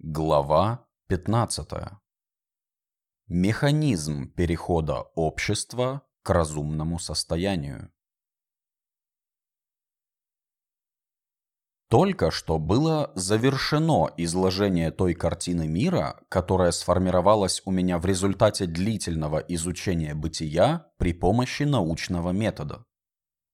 Глава 15. Механизм перехода общества к разумному состоянию. Только что было завершено изложение той картины мира, которая сформировалась у меня в результате длительного изучения бытия при помощи научного метода.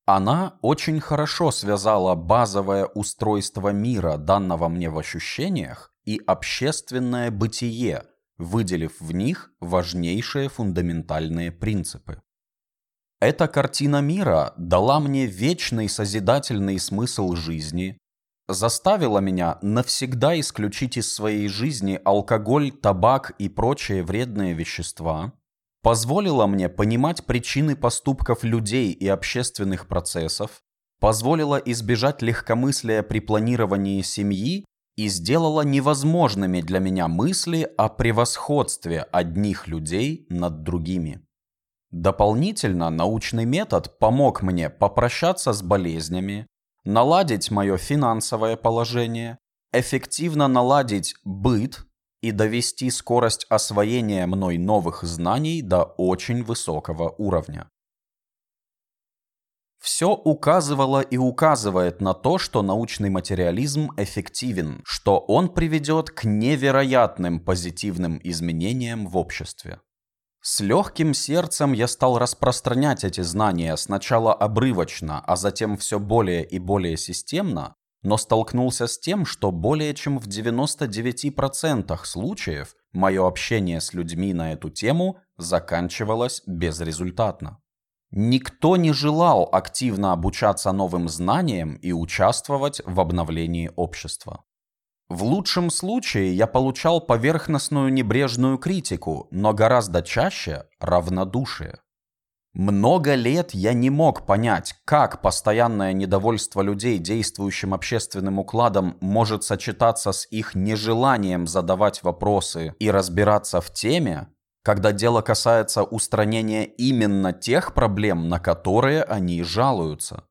Она очень хорошо связала базовое устройство мира, данного мне в ощущениях, и общественное бытие, выделив в них важнейшие фундаментальные принципы. Эта картина мира дала мне вечный созидательный смысл жизни, заставила меня навсегда исключить из своей жизни алкоголь, табак и прочие вредные вещества, позволила мне понимать причины поступков людей и общественных процессов, позволила избежать легкомыслия при планировании семьи и сделала невозможными для меня мысли о превосходстве одних людей над другими. Дополнительно научный метод помог мне попрощаться с болезнями, наладить мое финансовое положение, эффективно наладить быт и довести скорость освоения мной новых знаний до очень высокого уровня. Все указывало и указывает на то, что научный материализм эффективен, что он приведет к невероятным позитивным изменениям в обществе. С легким сердцем я стал распространять эти знания сначала обрывочно, а затем все более и более системно, но столкнулся с тем, что более чем в 99% случаев мое общение с людьми на эту тему заканчивалось безрезультатно. Никто не желал активно обучаться новым знаниям и участвовать в обновлении общества. В лучшем случае я получал поверхностную небрежную критику, но гораздо чаще равнодушие. Много лет я не мог понять, как постоянное недовольство людей действующим общественным укладом может сочетаться с их нежеланием задавать вопросы и разбираться в теме, когда дело касается устранения именно тех проблем, на которые они жалуются.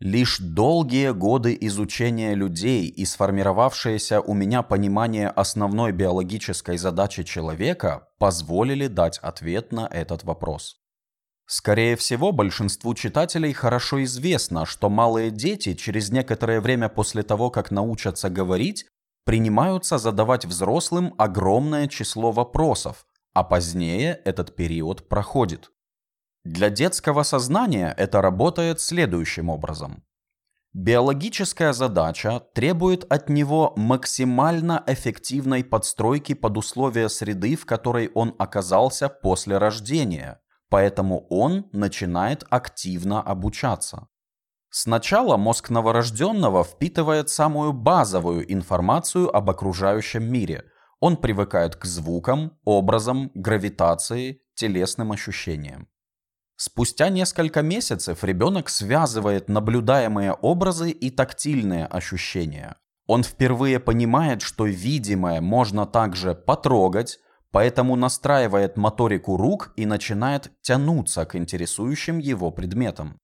Лишь долгие годы изучения людей и сформировавшееся у меня понимание основной биологической задачи человека позволили дать ответ на этот вопрос. Скорее всего, большинству читателей хорошо известно, что малые дети через некоторое время после того, как научатся говорить, принимаются задавать взрослым огромное число вопросов, а позднее этот период проходит. Для детского сознания это работает следующим образом. Биологическая задача требует от него максимально эффективной подстройки под условия среды, в которой он оказался после рождения, поэтому он начинает активно обучаться. Сначала мозг новорожденного впитывает самую базовую информацию об окружающем мире. Он привыкает к звукам, образам, гравитации, телесным ощущениям. Спустя несколько месяцев ребенок связывает наблюдаемые образы и тактильные ощущения. Он впервые понимает, что видимое можно также потрогать, поэтому настраивает моторику рук и начинает тянуться к интересующим его предметам.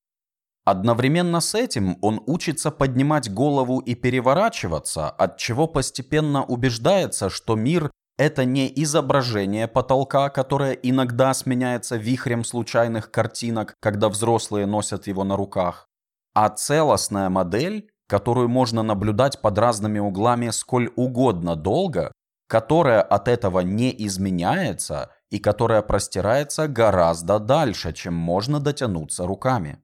Одновременно с этим он учится поднимать голову и переворачиваться, от чего постепенно убеждается, что мир – это не изображение потолка, которое иногда сменяется вихрем случайных картинок, когда взрослые носят его на руках, а целостная модель, которую можно наблюдать под разными углами сколь угодно долго, которая от этого не изменяется и которая простирается гораздо дальше, чем можно дотянуться руками.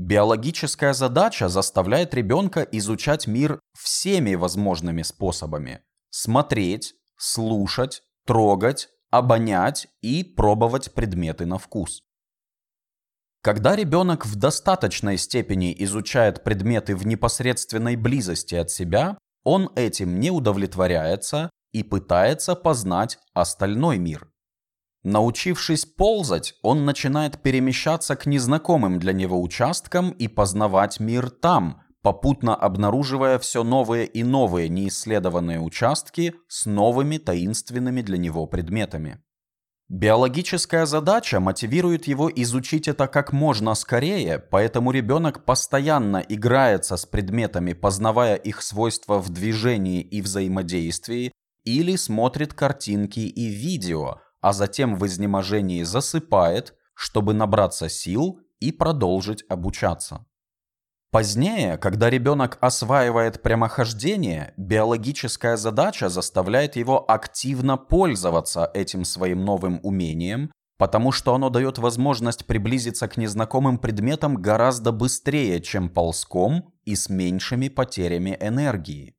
Биологическая задача заставляет ребенка изучать мир всеми возможными способами. Смотреть, слушать, трогать, обонять и пробовать предметы на вкус. Когда ребенок в достаточной степени изучает предметы в непосредственной близости от себя, он этим не удовлетворяется и пытается познать остальной мир. Научившись ползать, он начинает перемещаться к незнакомым для него участкам и познавать мир там, попутно обнаруживая все новые и новые неисследованные участки с новыми таинственными для него предметами. Биологическая задача мотивирует его изучить это как можно скорее, поэтому ребенок постоянно играется с предметами, познавая их свойства в движении и взаимодействии, или смотрит картинки и видео, а затем в изнеможении засыпает, чтобы набраться сил и продолжить обучаться. Позднее, когда ребенок осваивает прямохождение, биологическая задача заставляет его активно пользоваться этим своим новым умением, потому что оно дает возможность приблизиться к незнакомым предметам гораздо быстрее, чем ползком и с меньшими потерями энергии.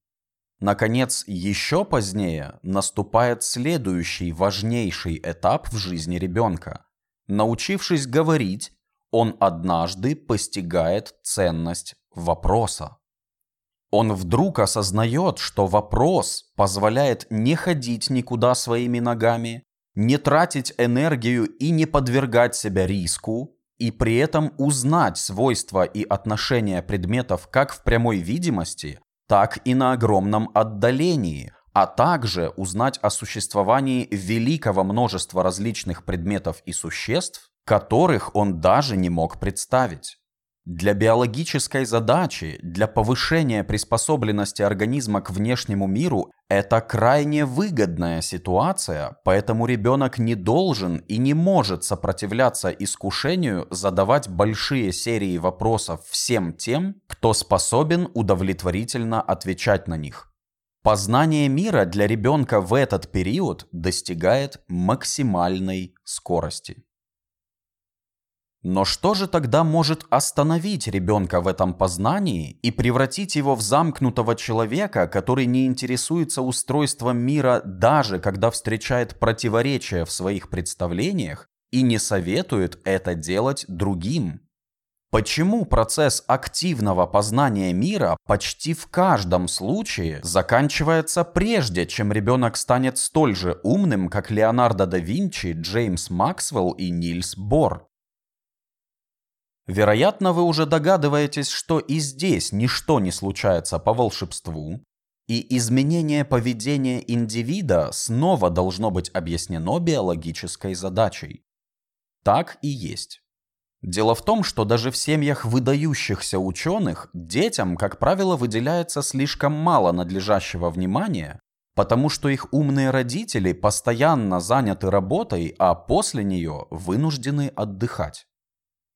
Наконец, еще позднее наступает следующий важнейший этап в жизни ребенка. Научившись говорить, он однажды постигает ценность вопроса. Он вдруг осознает, что вопрос позволяет не ходить никуда своими ногами, не тратить энергию и не подвергать себя риску, и при этом узнать свойства и отношения предметов как в прямой видимости, так и на огромном отдалении, а также узнать о существовании великого множества различных предметов и существ, которых он даже не мог представить. Для биологической задачи, для повышения приспособленности организма к внешнему миру это крайне выгодная ситуация, поэтому ребенок не должен и не может сопротивляться искушению задавать большие серии вопросов всем тем, кто способен удовлетворительно отвечать на них. Познание мира для ребенка в этот период достигает максимальной скорости. Но что же тогда может остановить ребенка в этом познании и превратить его в замкнутого человека, который не интересуется устройством мира даже когда встречает противоречия в своих представлениях и не советует это делать другим? Почему процесс активного познания мира почти в каждом случае заканчивается прежде, чем ребенок станет столь же умным, как Леонардо да Винчи, Джеймс Максвелл и Нильс Бор? Вероятно, вы уже догадываетесь, что и здесь ничто не случается по волшебству, и изменение поведения индивида снова должно быть объяснено биологической задачей. Так и есть. Дело в том, что даже в семьях выдающихся ученых детям, как правило, выделяется слишком мало надлежащего внимания, потому что их умные родители постоянно заняты работой, а после нее вынуждены отдыхать.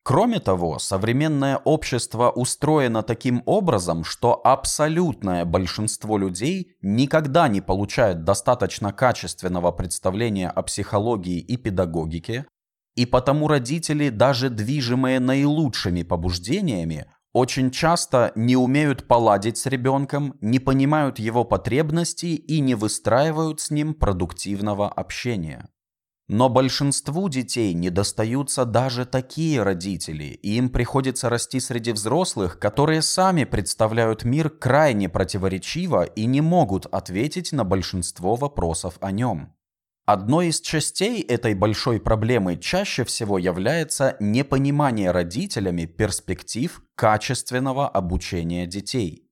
Кроме того, современное общество устроено таким образом, что абсолютное большинство людей никогда не получает достаточно качественного представления о психологии и педагогике, и потому родители, даже движимые наилучшими побуждениями, очень часто не умеют поладить с ребенком, не понимают его потребностей и не выстраивают с ним продуктивного общения. Но большинству детей не достаются даже такие родители, и им приходится расти среди взрослых, которые сами представляют мир крайне противоречиво и не могут ответить на большинство вопросов о нем. Одной из частей этой большой проблемы чаще всего является непонимание родителями перспектив качественного обучения детей.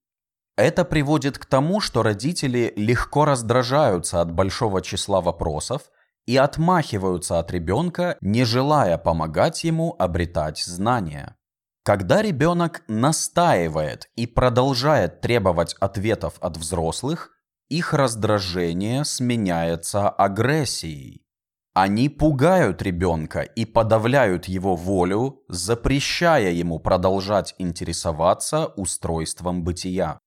Это приводит к тому, что родители легко раздражаются от большого числа вопросов – и отмахиваются от ребенка, не желая помогать ему обретать знания. Когда ребенок настаивает и продолжает требовать ответов от взрослых, их раздражение сменяется агрессией. Они пугают ребенка и подавляют его волю, запрещая ему продолжать интересоваться устройством бытия.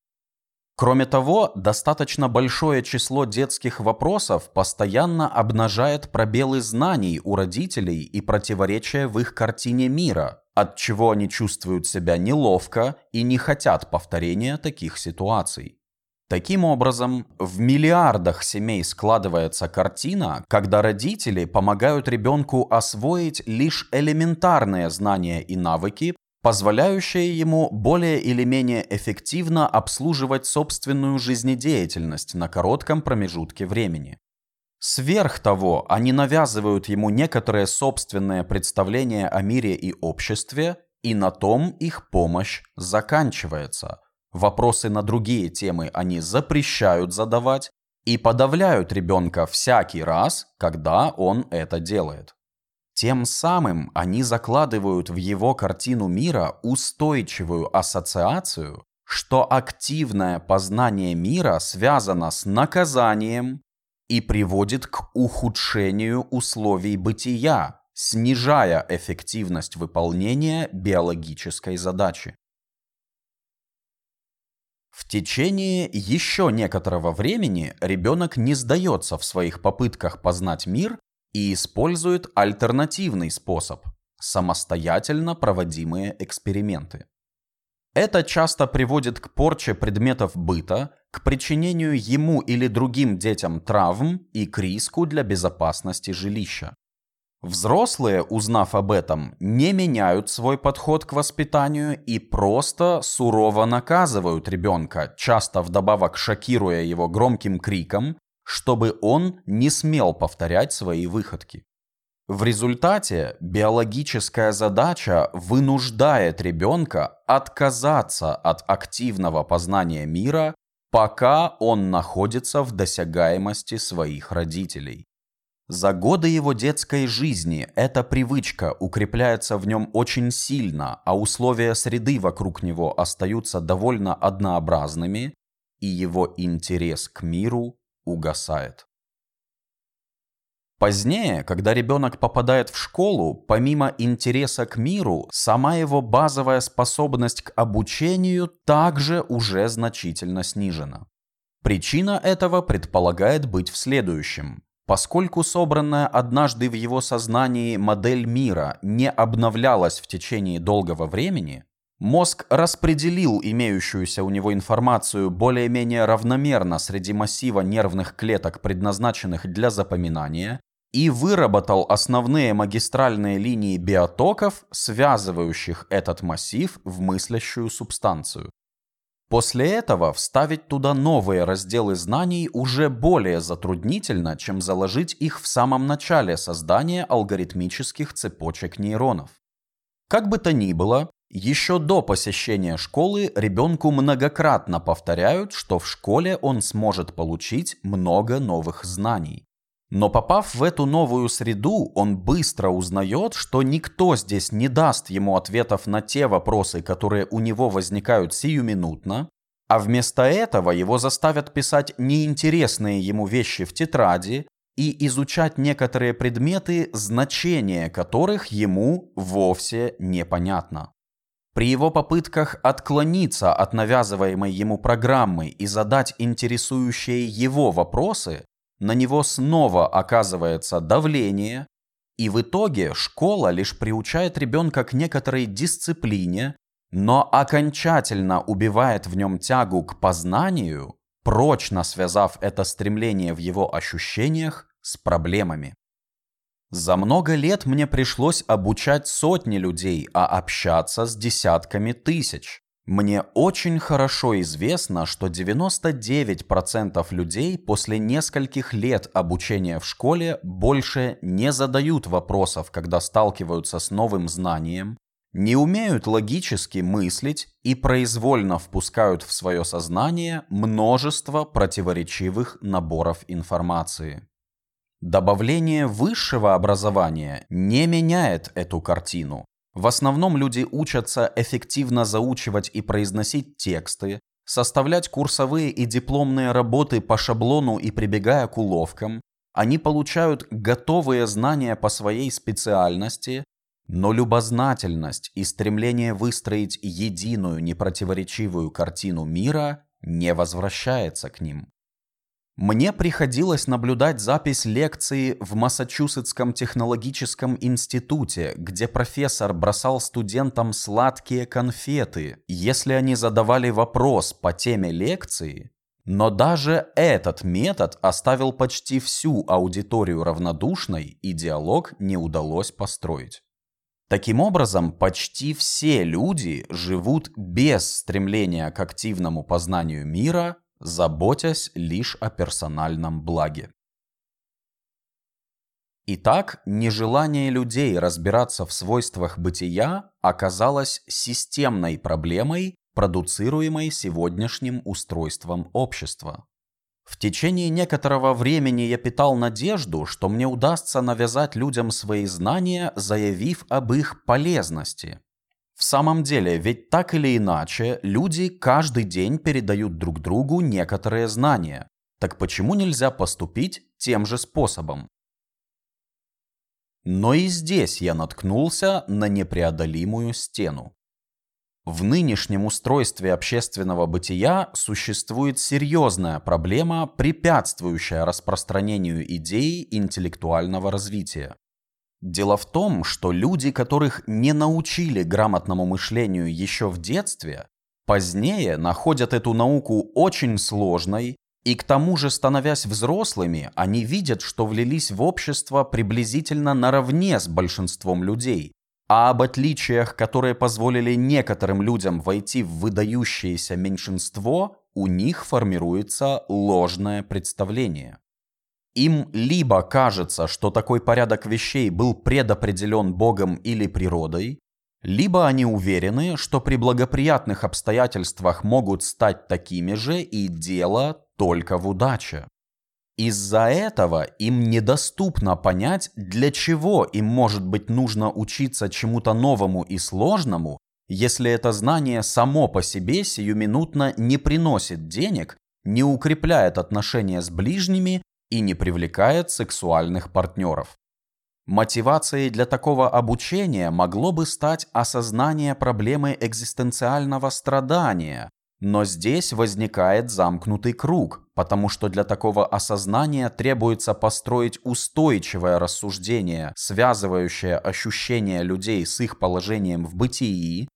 Кроме того, достаточно большое число детских вопросов постоянно обнажает пробелы знаний у родителей и противоречия в их картине мира, от чего они чувствуют себя неловко и не хотят повторения таких ситуаций. Таким образом, в миллиардах семей складывается картина, когда родители помогают ребенку освоить лишь элементарные знания и навыки, позволяющее ему более или менее эффективно обслуживать собственную жизнедеятельность на коротком промежутке времени. Сверх того, они навязывают ему некоторое собственное представление о мире и обществе, и на том их помощь заканчивается. Вопросы на другие темы они запрещают задавать, и подавляют ребенка всякий раз, когда он это делает. Тем самым они закладывают в его картину мира устойчивую ассоциацию, что активное познание мира связано с наказанием и приводит к ухудшению условий бытия, снижая эффективность выполнения биологической задачи. В течение еще некоторого времени ребенок не сдается в своих попытках познать мир и использует альтернативный способ – самостоятельно проводимые эксперименты. Это часто приводит к порче предметов быта, к причинению ему или другим детям травм и к риску для безопасности жилища. Взрослые, узнав об этом, не меняют свой подход к воспитанию и просто сурово наказывают ребенка, часто вдобавок шокируя его громким криком, чтобы он не смел повторять свои выходки. В результате биологическая задача вынуждает ребенка отказаться от активного познания мира, пока он находится в досягаемости своих родителей. За годы его детской жизни эта привычка укрепляется в нем очень сильно, а условия среды вокруг него остаются довольно однообразными, и его интерес к миру угасает. Позднее, когда ребенок попадает в школу, помимо интереса к миру, сама его базовая способность к обучению также уже значительно снижена. Причина этого предполагает быть в следующем. Поскольку собранная однажды в его сознании модель мира не обновлялась в течение долгого времени, мозг распределил имеющуюся у него информацию более-менее равномерно среди массива нервных клеток, предназначенных для запоминания, и выработал основные магистральные линии биотоков, связывающих этот массив в мыслящую субстанцию. После этого вставить туда новые разделы знаний уже более затруднительно, чем заложить их в самом начале создания алгоритмических цепочек нейронов. Как бы то ни было, еще до посещения школы ребенку многократно повторяют, что в школе он сможет получить много новых знаний. Но попав в эту новую среду, он быстро узнает, что никто здесь не даст ему ответов на те вопросы, которые у него возникают сиюминутно, а вместо этого его заставят писать неинтересные ему вещи в тетради и изучать некоторые предметы, значение которых ему вовсе непонятно. При его попытках отклониться от навязываемой ему программы и задать интересующие его вопросы, на него снова оказывается давление, и в итоге школа лишь приучает ребенка к некоторой дисциплине, но окончательно убивает в нем тягу к познанию, прочно связав это стремление в его ощущениях с проблемами. За много лет мне пришлось обучать сотни людей, а общаться с десятками тысяч. Мне очень хорошо известно, что 99% людей после нескольких лет обучения в школе больше не задают вопросов, когда сталкиваются с новым знанием, не умеют логически мыслить и произвольно впускают в свое сознание множество противоречивых наборов информации. Добавление высшего образования не меняет эту картину. В основном люди учатся эффективно заучивать и произносить тексты, составлять курсовые и дипломные работы по шаблону и прибегая к уловкам. Они получают готовые знания по своей специальности, но любознательность и стремление выстроить единую непротиворечивую картину мира не возвращается к ним. Мне приходилось наблюдать запись лекции в Массачусетском технологическом институте, где профессор бросал студентам сладкие конфеты, если они задавали вопрос по теме лекции, но даже этот метод оставил почти всю аудиторию равнодушной и диалог не удалось построить. Таким образом, почти все люди живут без стремления к активному познанию мира заботясь лишь о персональном благе. Итак, нежелание людей разбираться в свойствах бытия оказалось системной проблемой, продуцируемой сегодняшним устройством общества. В течение некоторого времени я питал надежду, что мне удастся навязать людям свои знания, заявив об их полезности. В самом деле, ведь так или иначе, люди каждый день передают друг другу некоторые знания. Так почему нельзя поступить тем же способом? Но и здесь я наткнулся на непреодолимую стену. В нынешнем устройстве общественного бытия существует серьезная проблема, препятствующая распространению идей интеллектуального развития. Дело в том, что люди, которых не научили грамотному мышлению еще в детстве, позднее находят эту науку очень сложной, и к тому же, становясь взрослыми, они видят, что влились в общество приблизительно наравне с большинством людей, а об отличиях, которые позволили некоторым людям войти в выдающееся меньшинство, у них формируется ложное представление. Им либо кажется, что такой порядок вещей был предопределен Богом или природой, либо они уверены, что при благоприятных обстоятельствах могут стать такими же и дело только в удаче. Из-за этого им недоступно понять, для чего им может быть нужно учиться чему-то новому и сложному, если это знание само по себе сиюминутно не приносит денег, не укрепляет отношения с ближними и не привлекает сексуальных партнеров. Мотивацией для такого обучения могло бы стать осознание проблемы экзистенциального страдания, но здесь возникает замкнутый круг, потому что для такого осознания требуется построить устойчивое рассуждение, связывающее ощущения людей с их положением в бытии,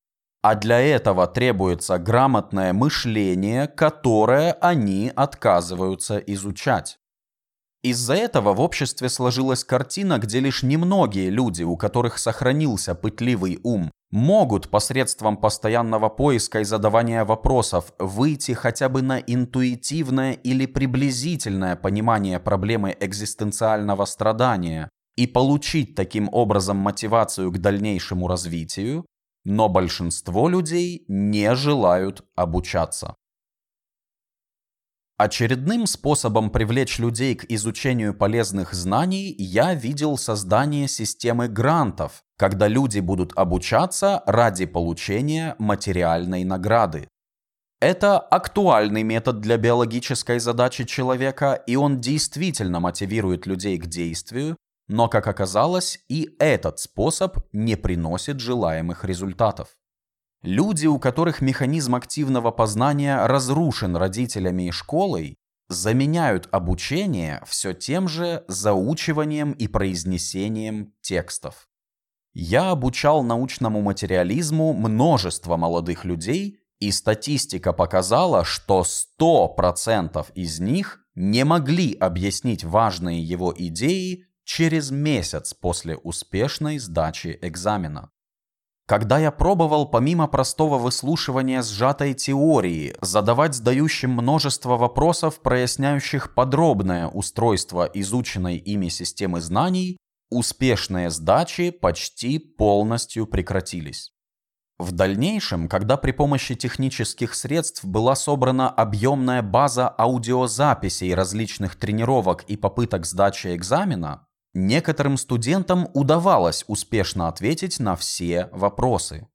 а для этого требуется грамотное мышление, которое они отказываются изучать. Из-за этого в обществе сложилась картина, где лишь немногие люди, у которых сохранился пытливый ум, могут посредством постоянного поиска и задавания вопросов выйти хотя бы на интуитивное или приблизительное понимание проблемы экзистенциального страдания и получить таким образом мотивацию к дальнейшему развитию, но большинство людей не желают обучаться. Очередным способом привлечь людей к изучению полезных знаний я видел создание системы грантов, когда люди будут обучаться ради получения материальной награды. Это актуальный метод для биологической задачи человека, и он действительно мотивирует людей к действию, но, как оказалось, и этот способ не приносит желаемых результатов. Люди, у которых механизм активного познания разрушен родителями и школой, заменяют обучение все тем же заучиванием и произнесением текстов. Я обучал научному материализму множество молодых людей, и статистика показала, что 100% из них не могли объяснить важные его идеи через месяц после успешной сдачи экзамена. Когда я пробовал помимо простого выслушивания сжатой теории задавать сдающим множество вопросов, проясняющих подробное устройство изученной ими системы знаний, успешные сдачи почти полностью прекратились. В дальнейшем, когда при помощи технических средств была собрана объемная база аудиозаписей различных тренировок и попыток сдачи экзамена, Некоторым студентам удавалось успешно ответить на все вопросы.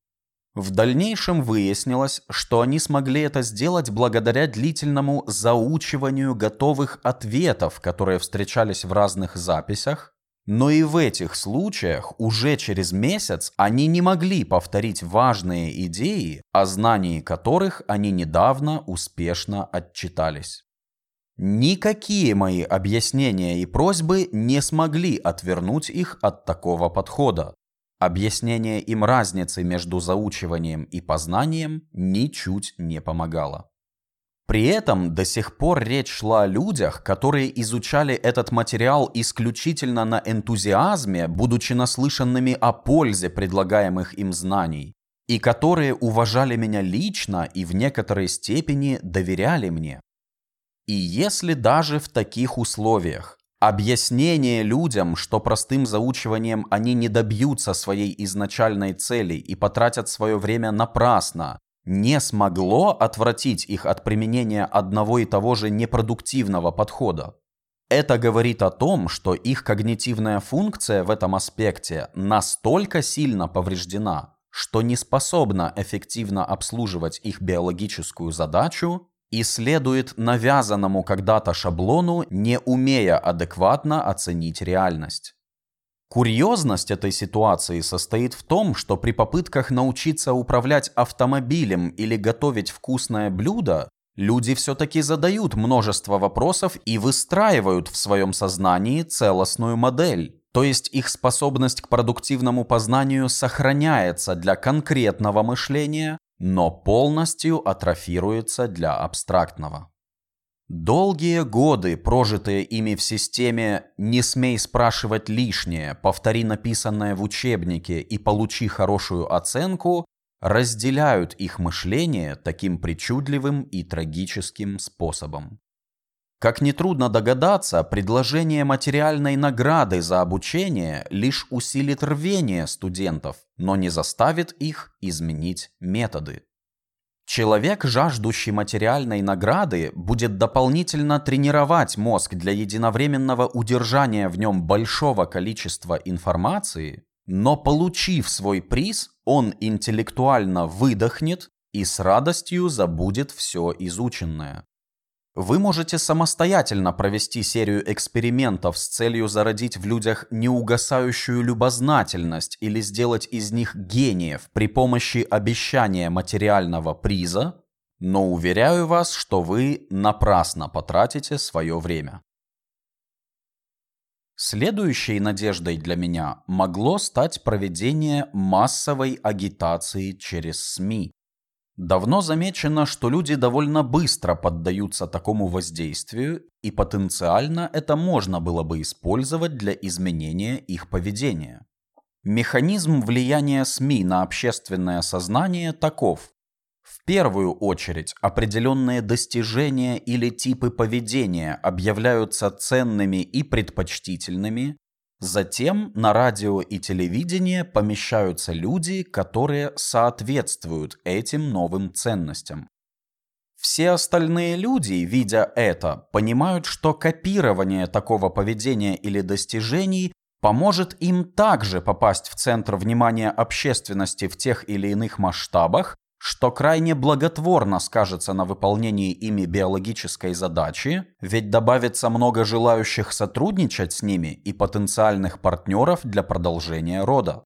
В дальнейшем выяснилось, что они смогли это сделать благодаря длительному заучиванию готовых ответов, которые встречались в разных записях, но и в этих случаях уже через месяц они не могли повторить важные идеи, о знании которых они недавно успешно отчитались. Никакие мои объяснения и просьбы не смогли отвернуть их от такого подхода. Объяснение им разницы между заучиванием и познанием ничуть не помогало. При этом до сих пор речь шла о людях, которые изучали этот материал исключительно на энтузиазме, будучи наслышанными о пользе предлагаемых им знаний, и которые уважали меня лично и в некоторой степени доверяли мне. И если даже в таких условиях объяснение людям, что простым заучиванием они не добьются своей изначальной цели и потратят свое время напрасно, не смогло отвратить их от применения одного и того же непродуктивного подхода. Это говорит о том, что их когнитивная функция в этом аспекте настолько сильно повреждена, что не способна эффективно обслуживать их биологическую задачу и следует навязанному когда-то шаблону, не умея адекватно оценить реальность. Курьезность этой ситуации состоит в том, что при попытках научиться управлять автомобилем или готовить вкусное блюдо, люди все-таки задают множество вопросов и выстраивают в своем сознании целостную модель. То есть их способность к продуктивному познанию сохраняется для конкретного мышления, но полностью атрофируется для абстрактного. Долгие годы, прожитые ими в системе «не смей спрашивать лишнее, повтори написанное в учебнике и получи хорошую оценку», разделяют их мышление таким причудливым и трагическим способом. Как нетрудно догадаться, предложение материальной награды за обучение лишь усилит рвение студентов, но не заставит их изменить методы. Человек, жаждущий материальной награды, будет дополнительно тренировать мозг для единовременного удержания в нем большого количества информации, но получив свой приз, он интеллектуально выдохнет и с радостью забудет все изученное. Вы можете самостоятельно провести серию экспериментов с целью зародить в людях неугасающую любознательность или сделать из них гениев при помощи обещания материального приза, но уверяю вас, что вы напрасно потратите свое время. Следующей надеждой для меня могло стать проведение массовой агитации через СМИ. Давно замечено, что люди довольно быстро поддаются такому воздействию, и потенциально это можно было бы использовать для изменения их поведения. Механизм влияния СМИ на общественное сознание таков. В первую очередь определенные достижения или типы поведения объявляются ценными и предпочтительными, Затем на радио и телевидение помещаются люди, которые соответствуют этим новым ценностям. Все остальные люди, видя это, понимают, что копирование такого поведения или достижений поможет им также попасть в центр внимания общественности в тех или иных масштабах, что крайне благотворно скажется на выполнении ими биологической задачи, ведь добавится много желающих сотрудничать с ними и потенциальных партнеров для продолжения рода.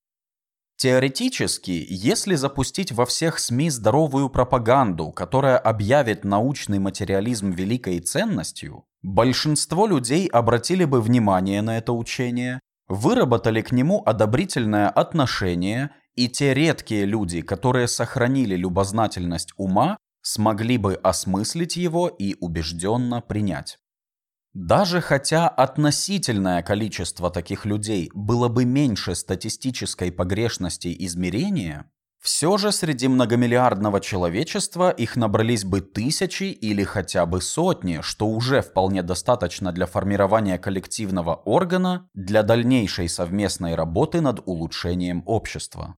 Теоретически, если запустить во всех СМИ здоровую пропаганду, которая объявит научный материализм великой ценностью, большинство людей обратили бы внимание на это учение, выработали к нему одобрительное отношение и те редкие люди, которые сохранили любознательность ума, смогли бы осмыслить его и убежденно принять. Даже хотя относительное количество таких людей было бы меньше статистической погрешности измерения, все же среди многомиллиардного человечества их набрались бы тысячи или хотя бы сотни, что уже вполне достаточно для формирования коллективного органа для дальнейшей совместной работы над улучшением общества.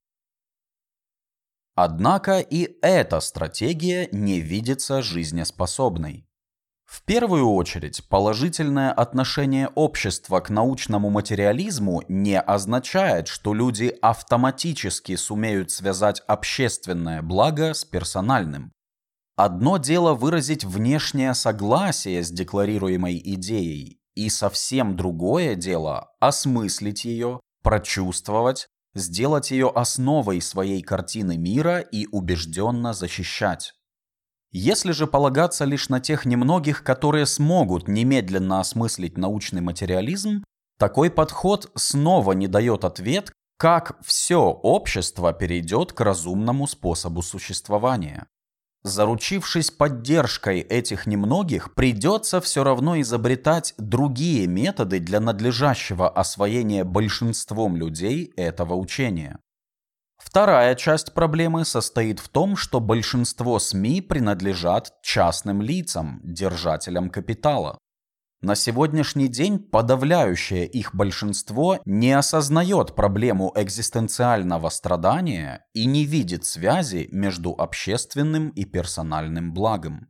Однако и эта стратегия не видится жизнеспособной. В первую очередь, положительное отношение общества к научному материализму не означает, что люди автоматически сумеют связать общественное благо с персональным. Одно дело выразить внешнее согласие с декларируемой идеей, и совсем другое дело осмыслить ее, прочувствовать, сделать ее основой своей картины мира и убежденно защищать. Если же полагаться лишь на тех немногих, которые смогут немедленно осмыслить научный материализм, такой подход снова не дает ответ, как все общество перейдет к разумному способу существования. Заручившись поддержкой этих немногих, придется все равно изобретать другие методы для надлежащего освоения большинством людей этого учения. Вторая часть проблемы состоит в том, что большинство СМИ принадлежат частным лицам, держателям капитала. На сегодняшний день подавляющее их большинство не осознает проблему экзистенциального страдания и не видит связи между общественным и персональным благом.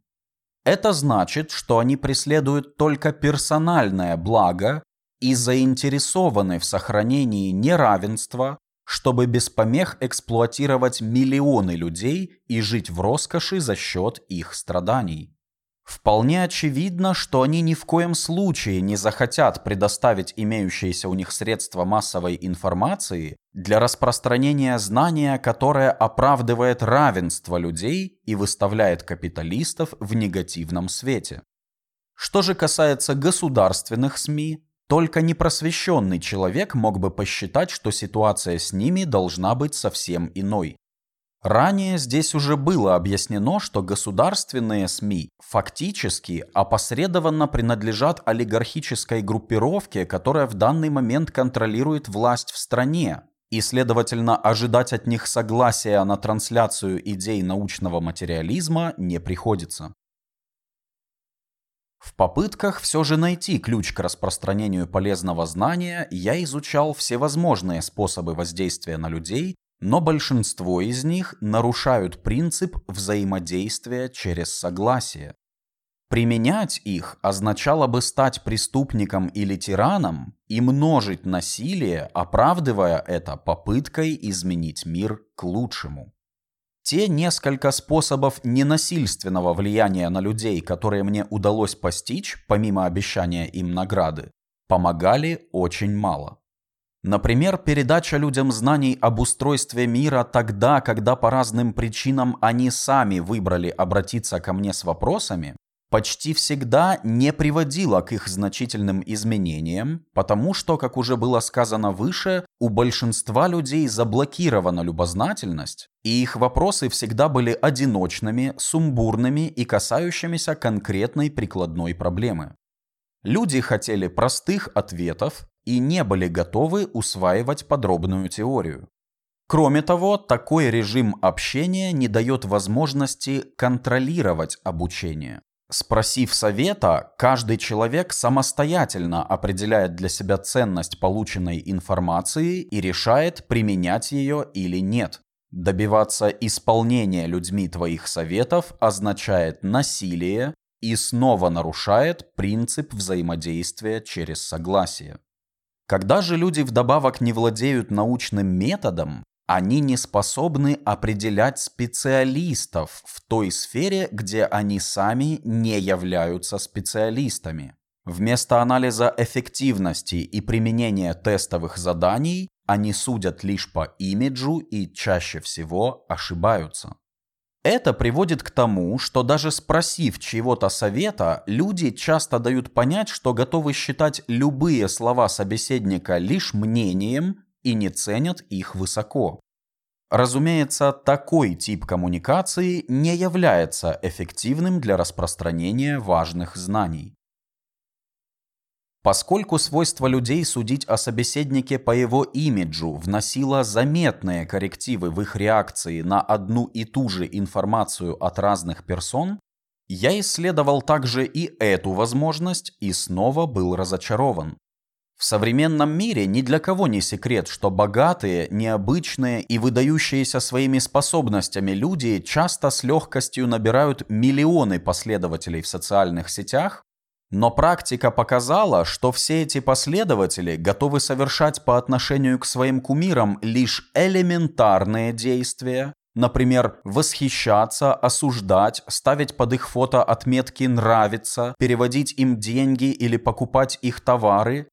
Это значит, что они преследуют только персональное благо и заинтересованы в сохранении неравенства, чтобы без помех эксплуатировать миллионы людей и жить в роскоши за счет их страданий. Вполне очевидно, что они ни в коем случае не захотят предоставить имеющиеся у них средства массовой информации для распространения знания, которое оправдывает равенство людей и выставляет капиталистов в негативном свете. Что же касается государственных СМИ, только непросвещенный человек мог бы посчитать, что ситуация с ними должна быть совсем иной. Ранее здесь уже было объяснено, что государственные СМИ фактически опосредованно принадлежат олигархической группировке, которая в данный момент контролирует власть в стране, и, следовательно, ожидать от них согласия на трансляцию идей научного материализма не приходится. В попытках все же найти ключ к распространению полезного знания я изучал всевозможные способы воздействия на людей но большинство из них нарушают принцип взаимодействия через согласие. Применять их означало бы стать преступником или тираном и множить насилие, оправдывая это попыткой изменить мир к лучшему. Те несколько способов ненасильственного влияния на людей, которые мне удалось постичь, помимо обещания им награды, помогали очень мало. Например, передача людям знаний об устройстве мира тогда, когда по разным причинам они сами выбрали обратиться ко мне с вопросами, почти всегда не приводила к их значительным изменениям, потому что, как уже было сказано выше, у большинства людей заблокирована любознательность, и их вопросы всегда были одиночными, сумбурными и касающимися конкретной прикладной проблемы. Люди хотели простых ответов, и не были готовы усваивать подробную теорию. Кроме того, такой режим общения не дает возможности контролировать обучение. Спросив совета, каждый человек самостоятельно определяет для себя ценность полученной информации и решает, применять ее или нет. Добиваться исполнения людьми твоих советов означает насилие и снова нарушает принцип взаимодействия через согласие. Когда же люди вдобавок не владеют научным методом, они не способны определять специалистов в той сфере, где они сами не являются специалистами. Вместо анализа эффективности и применения тестовых заданий они судят лишь по имиджу и чаще всего ошибаются. Это приводит к тому, что даже спросив чего-то совета, люди часто дают понять, что готовы считать любые слова собеседника лишь мнением и не ценят их высоко. Разумеется, такой тип коммуникации не является эффективным для распространения важных знаний. Поскольку свойство людей судить о собеседнике по его имиджу вносило заметные коррективы в их реакции на одну и ту же информацию от разных персон, я исследовал также и эту возможность и снова был разочарован. В современном мире ни для кого не секрет, что богатые, необычные и выдающиеся своими способностями люди часто с легкостью набирают миллионы последователей в социальных сетях, но практика показала, что все эти последователи готовы совершать по отношению к своим кумирам лишь элементарные действия, например, восхищаться, осуждать, ставить под их фото отметки «нравится», переводить им деньги или покупать их товары,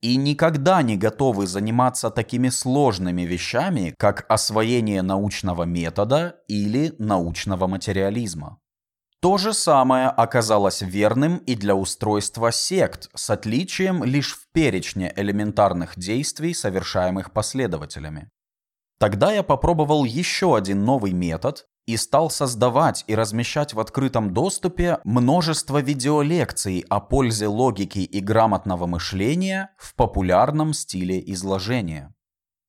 и никогда не готовы заниматься такими сложными вещами, как освоение научного метода или научного материализма. То же самое оказалось верным и для устройства сект, с отличием лишь в перечне элементарных действий, совершаемых последователями. Тогда я попробовал еще один новый метод и стал создавать и размещать в открытом доступе множество видеолекций о пользе логики и грамотного мышления в популярном стиле изложения.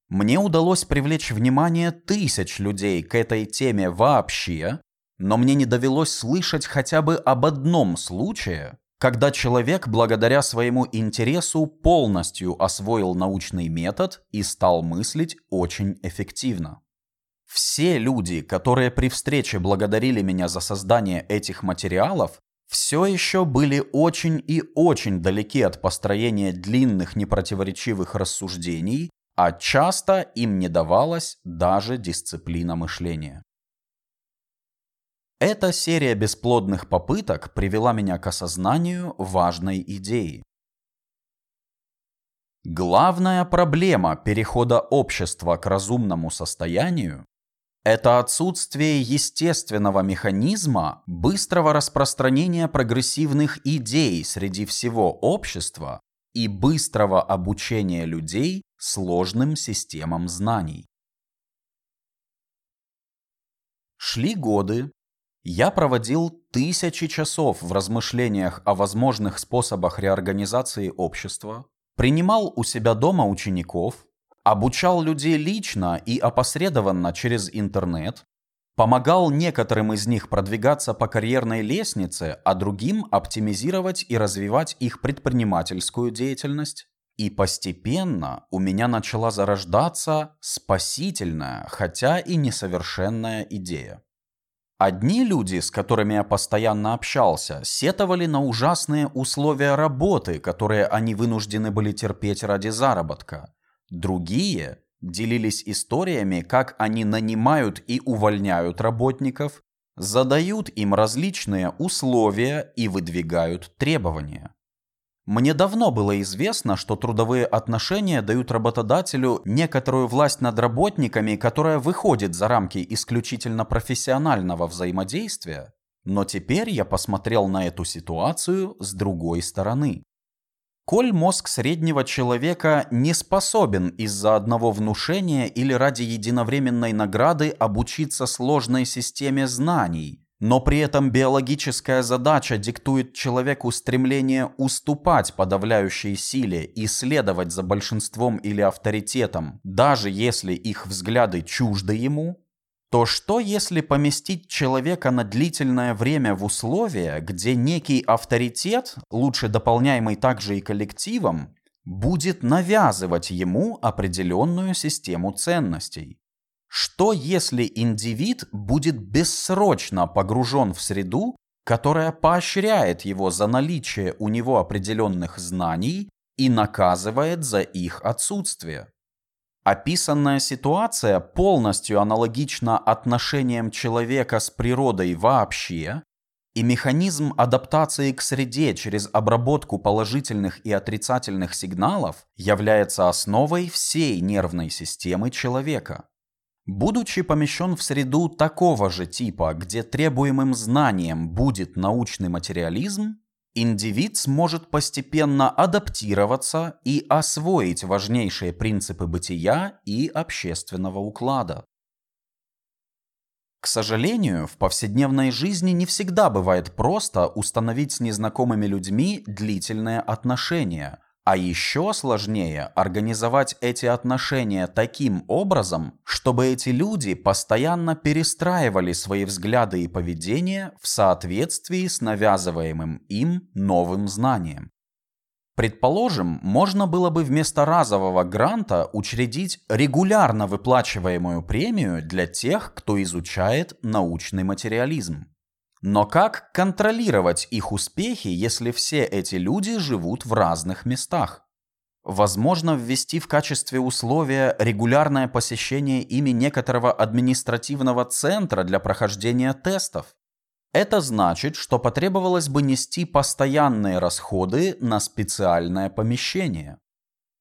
Мне удалось привлечь внимание тысяч людей к этой теме вообще, но мне не довелось слышать хотя бы об одном случае, когда человек благодаря своему интересу полностью освоил научный метод и стал мыслить очень эффективно. Все люди, которые при встрече благодарили меня за создание этих материалов, все еще были очень и очень далеки от построения длинных непротиворечивых рассуждений, а часто им не давалась даже дисциплина мышления. Эта серия бесплодных попыток привела меня к осознанию важной идеи. Главная проблема перехода общества к разумному состоянию – это отсутствие естественного механизма быстрого распространения прогрессивных идей среди всего общества и быстрого обучения людей сложным системам знаний. Шли годы, я проводил тысячи часов в размышлениях о возможных способах реорганизации общества, принимал у себя дома учеников, обучал людей лично и опосредованно через интернет, помогал некоторым из них продвигаться по карьерной лестнице, а другим оптимизировать и развивать их предпринимательскую деятельность. И постепенно у меня начала зарождаться спасительная, хотя и несовершенная идея. Одни люди, с которыми я постоянно общался, сетовали на ужасные условия работы, которые они вынуждены были терпеть ради заработка. Другие делились историями, как они нанимают и увольняют работников, задают им различные условия и выдвигают требования. Мне давно было известно, что трудовые отношения дают работодателю некоторую власть над работниками, которая выходит за рамки исключительно профессионального взаимодействия, но теперь я посмотрел на эту ситуацию с другой стороны. Коль мозг среднего человека не способен из-за одного внушения или ради единовременной награды обучиться сложной системе знаний, но при этом биологическая задача диктует человеку стремление уступать подавляющей силе и следовать за большинством или авторитетом, даже если их взгляды чужды ему, то что если поместить человека на длительное время в условия, где некий авторитет, лучше дополняемый также и коллективом, будет навязывать ему определенную систему ценностей? Что если индивид будет бессрочно погружен в среду, которая поощряет его за наличие у него определенных знаний и наказывает за их отсутствие? Описанная ситуация полностью аналогична отношениям человека с природой вообще, и механизм адаптации к среде через обработку положительных и отрицательных сигналов является основой всей нервной системы человека. Будучи помещен в среду такого же типа, где требуемым знанием будет научный материализм, индивид сможет постепенно адаптироваться и освоить важнейшие принципы бытия и общественного уклада. К сожалению, в повседневной жизни не всегда бывает просто установить с незнакомыми людьми длительные отношения – а еще сложнее организовать эти отношения таким образом, чтобы эти люди постоянно перестраивали свои взгляды и поведение в соответствии с навязываемым им новым знанием. Предположим, можно было бы вместо разового гранта учредить регулярно выплачиваемую премию для тех, кто изучает научный материализм. Но как контролировать их успехи, если все эти люди живут в разных местах? Возможно ввести в качестве условия регулярное посещение ими некоторого административного центра для прохождения тестов. Это значит, что потребовалось бы нести постоянные расходы на специальное помещение.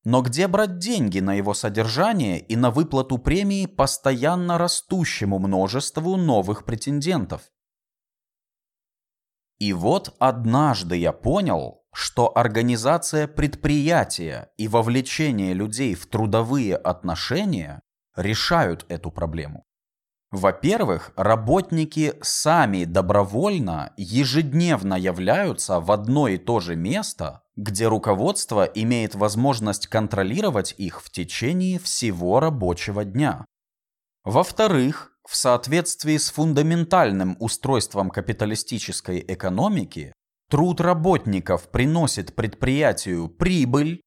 Но где брать деньги на его содержание и на выплату премии постоянно растущему множеству новых претендентов? И вот однажды я понял, что организация предприятия и вовлечение людей в трудовые отношения решают эту проблему. Во-первых, работники сами добровольно ежедневно являются в одно и то же место, где руководство имеет возможность контролировать их в течение всего рабочего дня. Во-вторых, в соответствии с фундаментальным устройством капиталистической экономики, Труд работников приносит предприятию прибыль,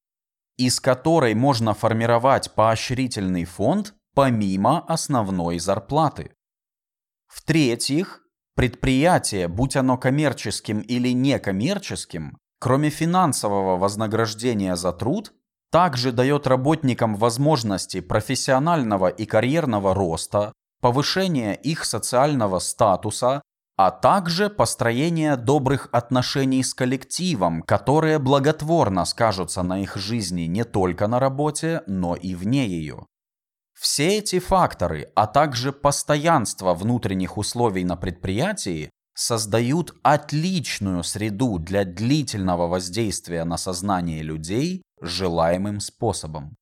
из которой можно формировать поощрительный фонд помимо основной зарплаты. В-третьих, предприятие, будь оно коммерческим или некоммерческим, кроме финансового вознаграждения за труд, также дает работникам возможности профессионального и карьерного роста, повышения их социального статуса, а также построение добрых отношений с коллективом, которые благотворно скажутся на их жизни не только на работе, но и вне ее. Все эти факторы, а также постоянство внутренних условий на предприятии создают отличную среду для длительного воздействия на сознание людей желаемым способом.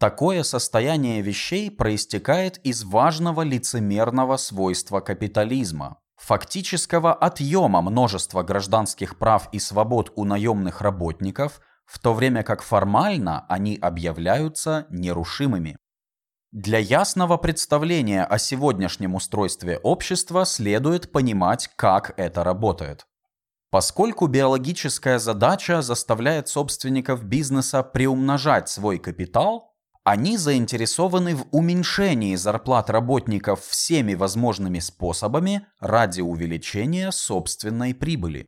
Такое состояние вещей проистекает из важного лицемерного свойства капитализма, фактического отъема множества гражданских прав и свобод у наемных работников в то время как формально они объявляются нерушимыми. Для ясного представления о сегодняшнем устройстве общества следует понимать, как это работает. Поскольку биологическая задача заставляет собственников бизнеса приумножать свой капитал, они заинтересованы в уменьшении зарплат работников всеми возможными способами ради увеличения собственной прибыли.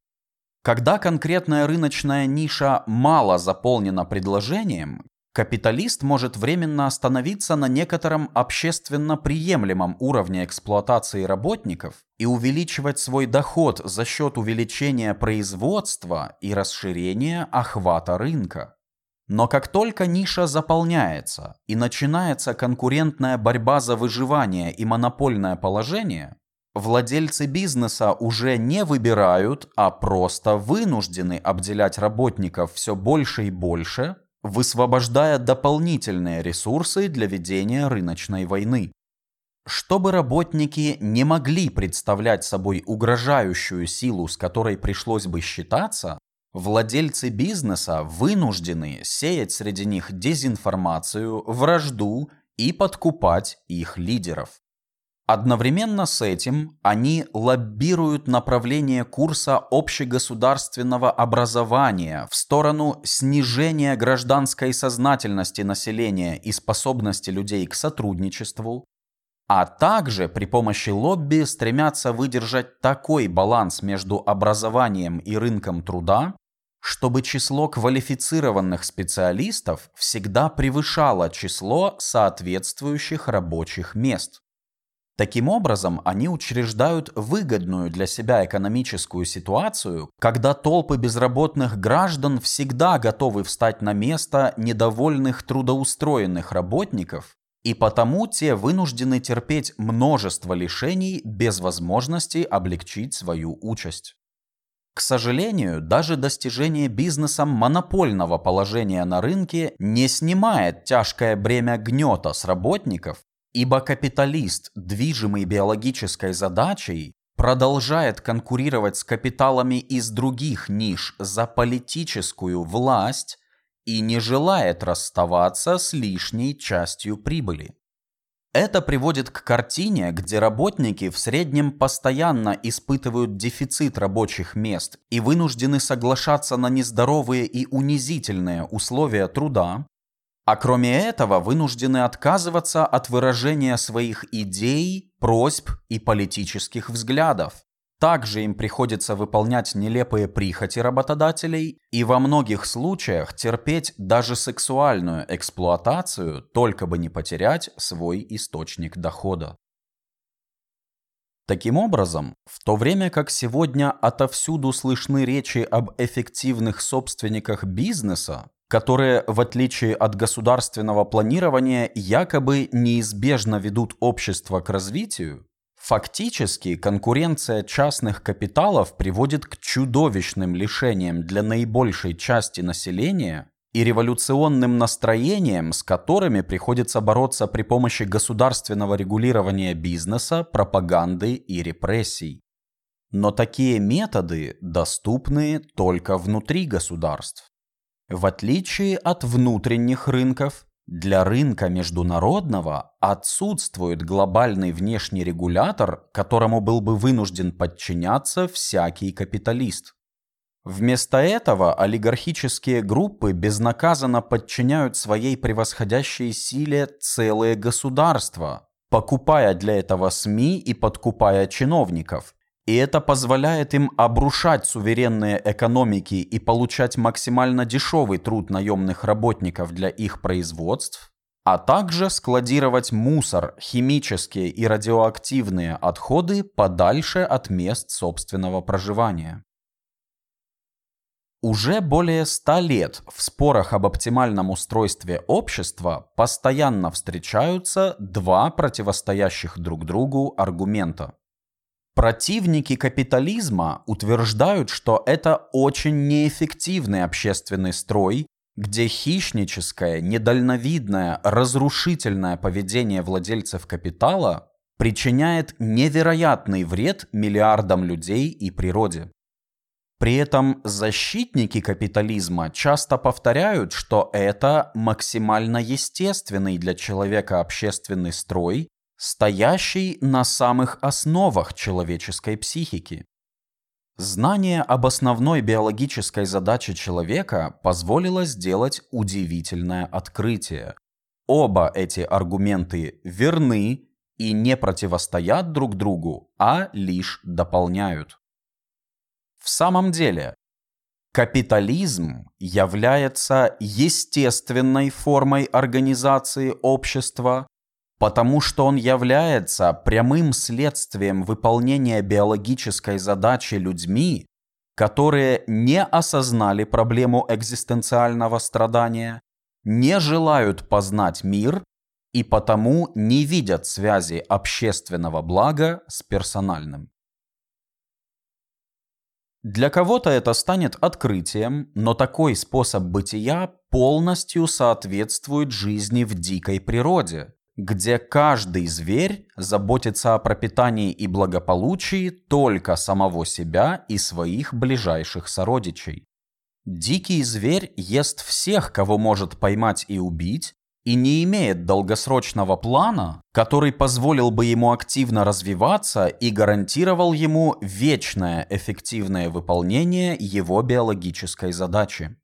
Когда конкретная рыночная ниша мало заполнена предложением, капиталист может временно остановиться на некотором общественно приемлемом уровне эксплуатации работников и увеличивать свой доход за счет увеличения производства и расширения охвата рынка. Но как только ниша заполняется и начинается конкурентная борьба за выживание и монопольное положение, Владельцы бизнеса уже не выбирают, а просто вынуждены обделять работников все больше и больше, высвобождая дополнительные ресурсы для ведения рыночной войны. Чтобы работники не могли представлять собой угрожающую силу, с которой пришлось бы считаться, владельцы бизнеса вынуждены сеять среди них дезинформацию, вражду и подкупать их лидеров. Одновременно с этим они лоббируют направление курса общегосударственного образования в сторону снижения гражданской сознательности населения и способности людей к сотрудничеству, а также при помощи лобби стремятся выдержать такой баланс между образованием и рынком труда, чтобы число квалифицированных специалистов всегда превышало число соответствующих рабочих мест. Таким образом, они учреждают выгодную для себя экономическую ситуацию, когда толпы безработных граждан всегда готовы встать на место недовольных трудоустроенных работников, и потому те вынуждены терпеть множество лишений без возможности облегчить свою участь. К сожалению, даже достижение бизнесом монопольного положения на рынке не снимает тяжкое бремя гнета с работников, Ибо капиталист, движимый биологической задачей, продолжает конкурировать с капиталами из других ниш за политическую власть и не желает расставаться с лишней частью прибыли. Это приводит к картине, где работники в среднем постоянно испытывают дефицит рабочих мест и вынуждены соглашаться на нездоровые и унизительные условия труда, а кроме этого вынуждены отказываться от выражения своих идей, просьб и политических взглядов. Также им приходится выполнять нелепые прихоти работодателей и во многих случаях терпеть даже сексуальную эксплуатацию, только бы не потерять свой источник дохода. Таким образом, в то время как сегодня отовсюду слышны речи об эффективных собственниках бизнеса, которые, в отличие от государственного планирования, якобы неизбежно ведут общество к развитию, фактически конкуренция частных капиталов приводит к чудовищным лишениям для наибольшей части населения и революционным настроениям, с которыми приходится бороться при помощи государственного регулирования бизнеса, пропаганды и репрессий. Но такие методы доступны только внутри государств. В отличие от внутренних рынков, Для рынка международного отсутствует глобальный внешний регулятор, которому был бы вынужден подчиняться всякий капиталист. Вместо этого олигархические группы безнаказанно подчиняют своей превосходящей силе целые государства, покупая для этого СМИ и подкупая чиновников. И это позволяет им обрушать суверенные экономики и получать максимально дешевый труд наемных работников для их производств, а также складировать мусор, химические и радиоактивные отходы подальше от мест собственного проживания. Уже более ста лет в спорах об оптимальном устройстве общества постоянно встречаются два противостоящих друг другу аргумента. Противники капитализма утверждают, что это очень неэффективный общественный строй, где хищническое, недальновидное, разрушительное поведение владельцев капитала причиняет невероятный вред миллиардам людей и природе. При этом защитники капитализма часто повторяют, что это максимально естественный для человека общественный строй, стоящий на самых основах человеческой психики. Знание об основной биологической задаче человека позволило сделать удивительное открытие. Оба эти аргументы верны и не противостоят друг другу, а лишь дополняют. В самом деле, капитализм является естественной формой организации общества, потому что он является прямым следствием выполнения биологической задачи людьми, которые не осознали проблему экзистенциального страдания, не желают познать мир и потому не видят связи общественного блага с персональным. Для кого-то это станет открытием, но такой способ бытия полностью соответствует жизни в дикой природе, где каждый зверь заботится о пропитании и благополучии только самого себя и своих ближайших сородичей. Дикий зверь ест всех, кого может поймать и убить, и не имеет долгосрочного плана, который позволил бы ему активно развиваться и гарантировал ему вечное эффективное выполнение его биологической задачи.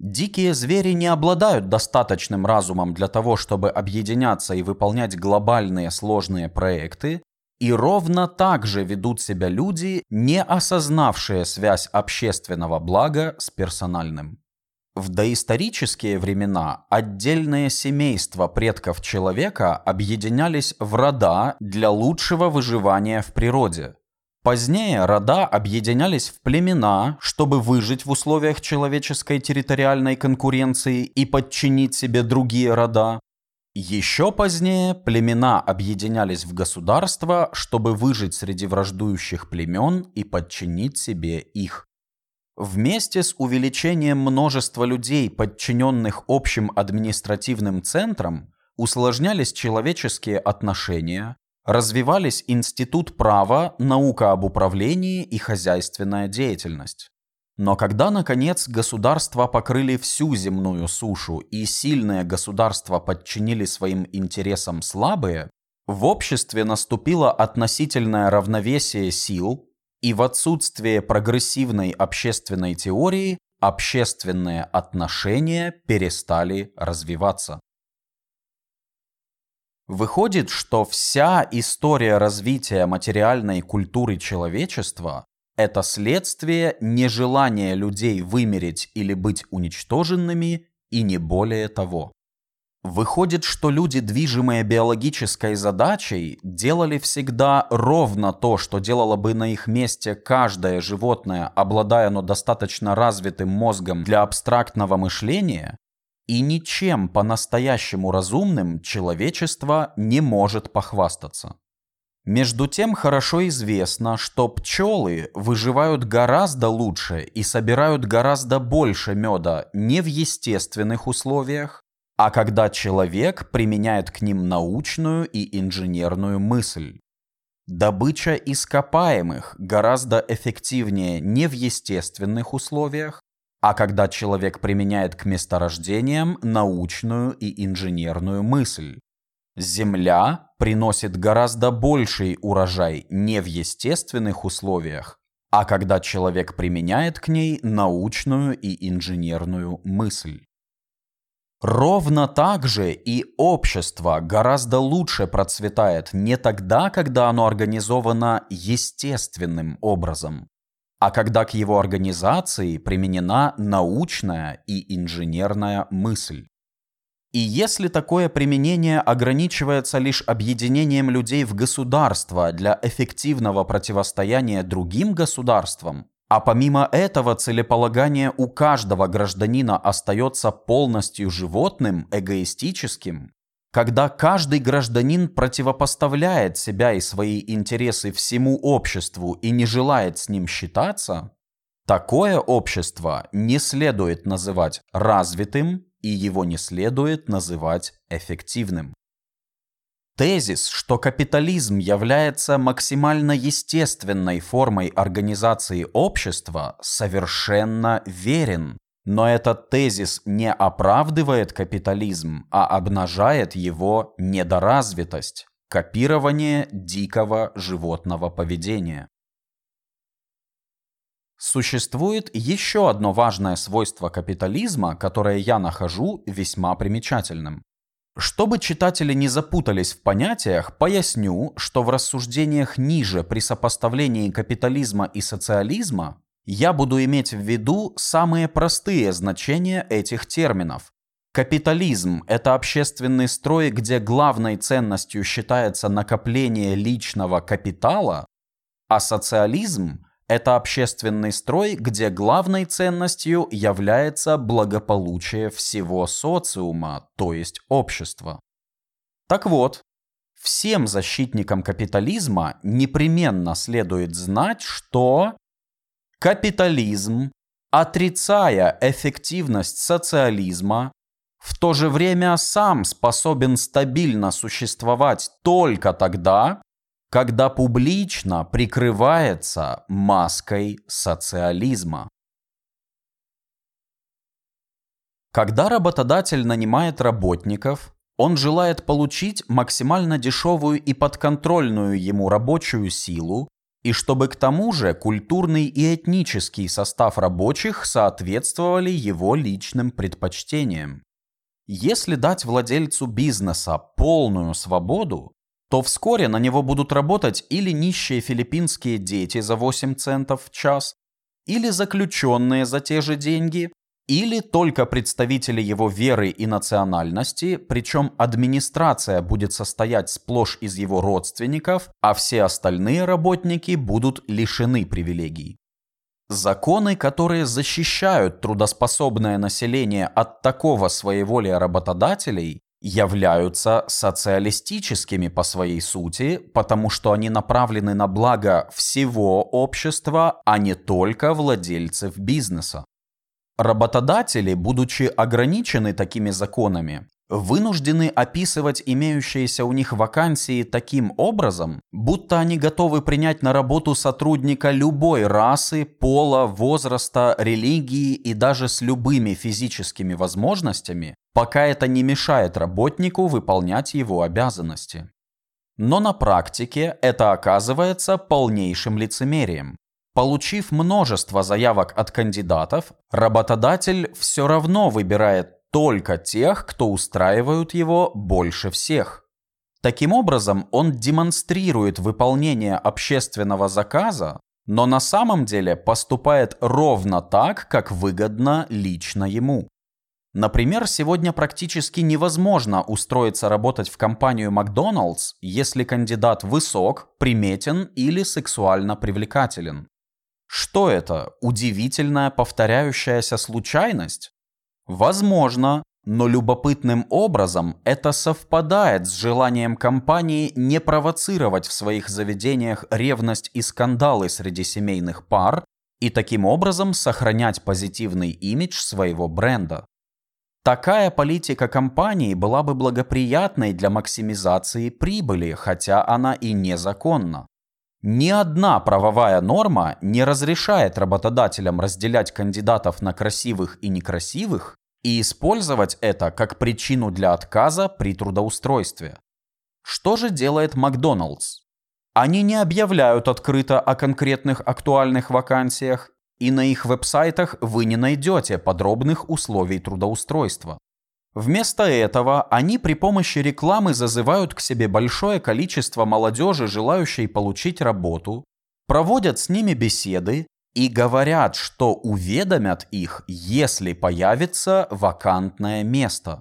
Дикие звери не обладают достаточным разумом для того, чтобы объединяться и выполнять глобальные сложные проекты, и ровно так же ведут себя люди, не осознавшие связь общественного блага с персональным. В доисторические времена отдельные семейства предков человека объединялись в рода для лучшего выживания в природе. Позднее рода объединялись в племена, чтобы выжить в условиях человеческой территориальной конкуренции и подчинить себе другие рода. Еще позднее племена объединялись в государства, чтобы выжить среди враждующих племен и подчинить себе их. Вместе с увеличением множества людей, подчиненных общим административным центрам, усложнялись человеческие отношения, развивались институт права, наука об управлении и хозяйственная деятельность. Но когда, наконец, государства покрыли всю земную сушу и сильные государства подчинили своим интересам слабые, в обществе наступило относительное равновесие сил, и в отсутствие прогрессивной общественной теории общественные отношения перестали развиваться. Выходит, что вся история развития материальной культуры человечества – это следствие нежелания людей вымереть или быть уничтоженными и не более того. Выходит, что люди, движимые биологической задачей, делали всегда ровно то, что делало бы на их месте каждое животное, обладая оно достаточно развитым мозгом для абстрактного мышления, и ничем по-настоящему разумным человечество не может похвастаться. Между тем хорошо известно, что пчелы выживают гораздо лучше и собирают гораздо больше меда не в естественных условиях, а когда человек применяет к ним научную и инженерную мысль. Добыча ископаемых гораздо эффективнее не в естественных условиях, а когда человек применяет к месторождениям научную и инженерную мысль. Земля приносит гораздо больший урожай не в естественных условиях, а когда человек применяет к ней научную и инженерную мысль. Ровно так же и общество гораздо лучше процветает не тогда, когда оно организовано естественным образом, а когда к его организации применена научная и инженерная мысль. И если такое применение ограничивается лишь объединением людей в государство для эффективного противостояния другим государствам, а помимо этого целеполагание у каждого гражданина остается полностью животным, эгоистическим, когда каждый гражданин противопоставляет себя и свои интересы всему обществу и не желает с ним считаться, такое общество не следует называть развитым и его не следует называть эффективным. Тезис, что капитализм является максимально естественной формой организации общества, совершенно верен. Но этот тезис не оправдывает капитализм, а обнажает его недоразвитость, копирование дикого животного поведения. Существует еще одно важное свойство капитализма, которое я нахожу весьма примечательным. Чтобы читатели не запутались в понятиях, поясню, что в рассуждениях ниже при сопоставлении капитализма и социализма я буду иметь в виду самые простые значения этих терминов. Капитализм – это общественный строй, где главной ценностью считается накопление личного капитала, а социализм это общественный строй, где главной ценностью является благополучие всего социума, то есть общества. Так вот, всем защитникам капитализма непременно следует знать, что капитализм, отрицая эффективность социализма, в то же время сам способен стабильно существовать только тогда, когда публично прикрывается маской социализма. Когда работодатель нанимает работников, он желает получить максимально дешевую и подконтрольную ему рабочую силу, и чтобы к тому же культурный и этнический состав рабочих соответствовали его личным предпочтениям. Если дать владельцу бизнеса полную свободу, то вскоре на него будут работать или нищие филиппинские дети за 8 центов в час, или заключенные за те же деньги, или только представители его веры и национальности, причем администрация будет состоять сплошь из его родственников, а все остальные работники будут лишены привилегий. Законы, которые защищают трудоспособное население от такого своеволия работодателей, являются социалистическими по своей сути, потому что они направлены на благо всего общества, а не только владельцев бизнеса. Работодатели, будучи ограничены такими законами, вынуждены описывать имеющиеся у них вакансии таким образом, будто они готовы принять на работу сотрудника любой расы, пола, возраста, религии и даже с любыми физическими возможностями, пока это не мешает работнику выполнять его обязанности. Но на практике это оказывается полнейшим лицемерием. Получив множество заявок от кандидатов, работодатель все равно выбирает только тех, кто устраивают его больше всех. Таким образом, он демонстрирует выполнение общественного заказа, но на самом деле поступает ровно так, как выгодно лично ему. Например, сегодня практически невозможно устроиться работать в компанию Макдоналдс, если кандидат высок, приметен или сексуально привлекателен. Что это? Удивительная повторяющаяся случайность? Возможно, но любопытным образом это совпадает с желанием компании не провоцировать в своих заведениях ревность и скандалы среди семейных пар и таким образом сохранять позитивный имидж своего бренда. Такая политика компании была бы благоприятной для максимизации прибыли, хотя она и незаконна. Ни одна правовая норма не разрешает работодателям разделять кандидатов на красивых и некрасивых и использовать это как причину для отказа при трудоустройстве. Что же делает Макдоналдс? Они не объявляют открыто о конкретных актуальных вакансиях, и на их веб-сайтах вы не найдете подробных условий трудоустройства. Вместо этого они при помощи рекламы зазывают к себе большое количество молодежи, желающей получить работу, проводят с ними беседы и говорят, что уведомят их, если появится вакантное место.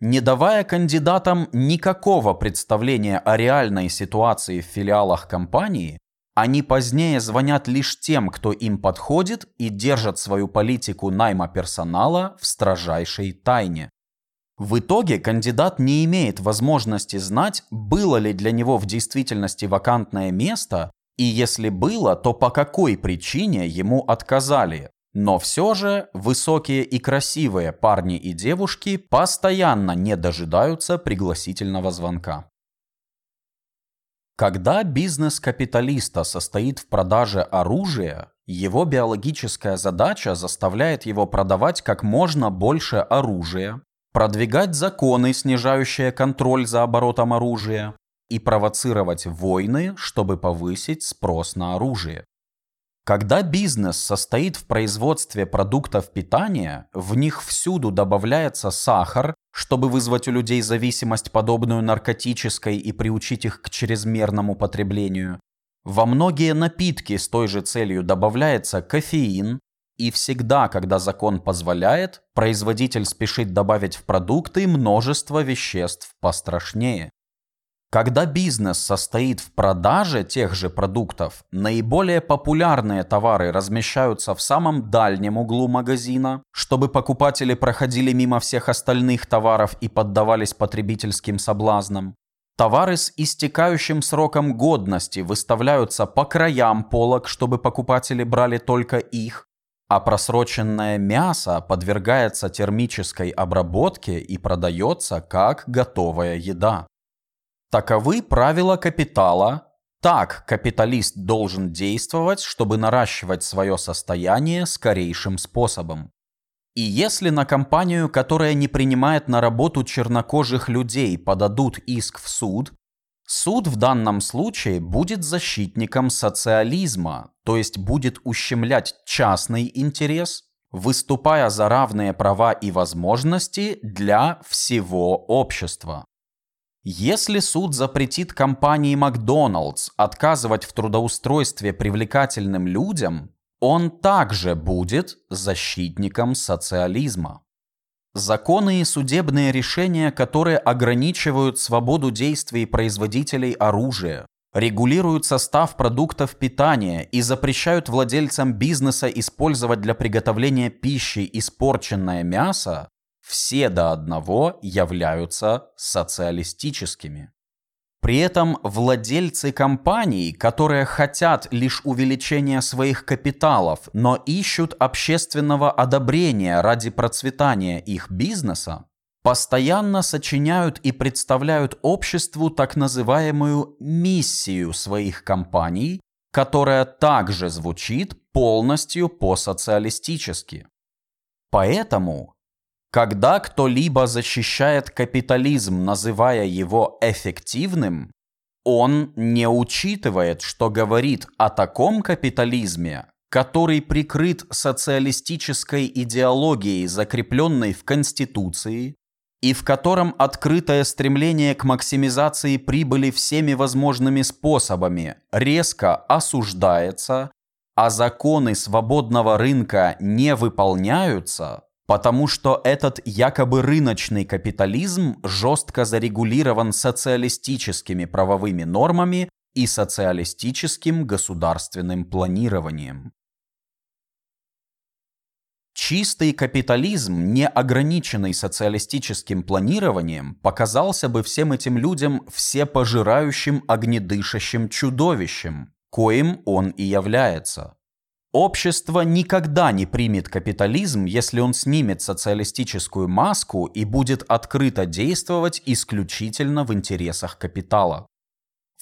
Не давая кандидатам никакого представления о реальной ситуации в филиалах компании, они позднее звонят лишь тем, кто им подходит и держат свою политику найма персонала в строжайшей тайне. В итоге кандидат не имеет возможности знать, было ли для него в действительности вакантное место, и если было, то по какой причине ему отказали. Но все же высокие и красивые парни и девушки постоянно не дожидаются пригласительного звонка. Когда бизнес капиталиста состоит в продаже оружия, его биологическая задача заставляет его продавать как можно больше оружия, продвигать законы, снижающие контроль за оборотом оружия, и провоцировать войны, чтобы повысить спрос на оружие. Когда бизнес состоит в производстве продуктов питания, в них всюду добавляется сахар, чтобы вызвать у людей зависимость, подобную наркотической, и приучить их к чрезмерному потреблению. Во многие напитки с той же целью добавляется кофеин, и всегда, когда закон позволяет, производитель спешит добавить в продукты множество веществ пострашнее. Когда бизнес состоит в продаже тех же продуктов, наиболее популярные товары размещаются в самом дальнем углу магазина, чтобы покупатели проходили мимо всех остальных товаров и поддавались потребительским соблазнам. Товары с истекающим сроком годности выставляются по краям полок, чтобы покупатели брали только их, а просроченное мясо подвергается термической обработке и продается как готовая еда. Таковы правила капитала. Так капиталист должен действовать, чтобы наращивать свое состояние скорейшим способом. И если на компанию, которая не принимает на работу чернокожих людей, подадут иск в суд, Суд в данном случае будет защитником социализма, то есть будет ущемлять частный интерес, выступая за равные права и возможности для всего общества. Если суд запретит компании Макдоналдс отказывать в трудоустройстве привлекательным людям, он также будет защитником социализма. Законы и судебные решения, которые ограничивают свободу действий производителей оружия, регулируют состав продуктов питания и запрещают владельцам бизнеса использовать для приготовления пищи испорченное мясо, все до одного являются социалистическими. При этом владельцы компаний, которые хотят лишь увеличения своих капиталов, но ищут общественного одобрения ради процветания их бизнеса, постоянно сочиняют и представляют обществу так называемую миссию своих компаний, которая также звучит полностью по-социалистически. Поэтому когда кто-либо защищает капитализм, называя его эффективным, он не учитывает, что говорит о таком капитализме, который прикрыт социалистической идеологией, закрепленной в Конституции, и в котором открытое стремление к максимизации прибыли всеми возможными способами резко осуждается, а законы свободного рынка не выполняются, Потому что этот якобы рыночный капитализм жестко зарегулирован социалистическими правовыми нормами и социалистическим государственным планированием. Чистый капитализм, не ограниченный социалистическим планированием, показался бы всем этим людям всепожирающим огнедышащим чудовищем, коим он и является. Общество никогда не примет капитализм, если он снимет социалистическую маску и будет открыто действовать исключительно в интересах капитала.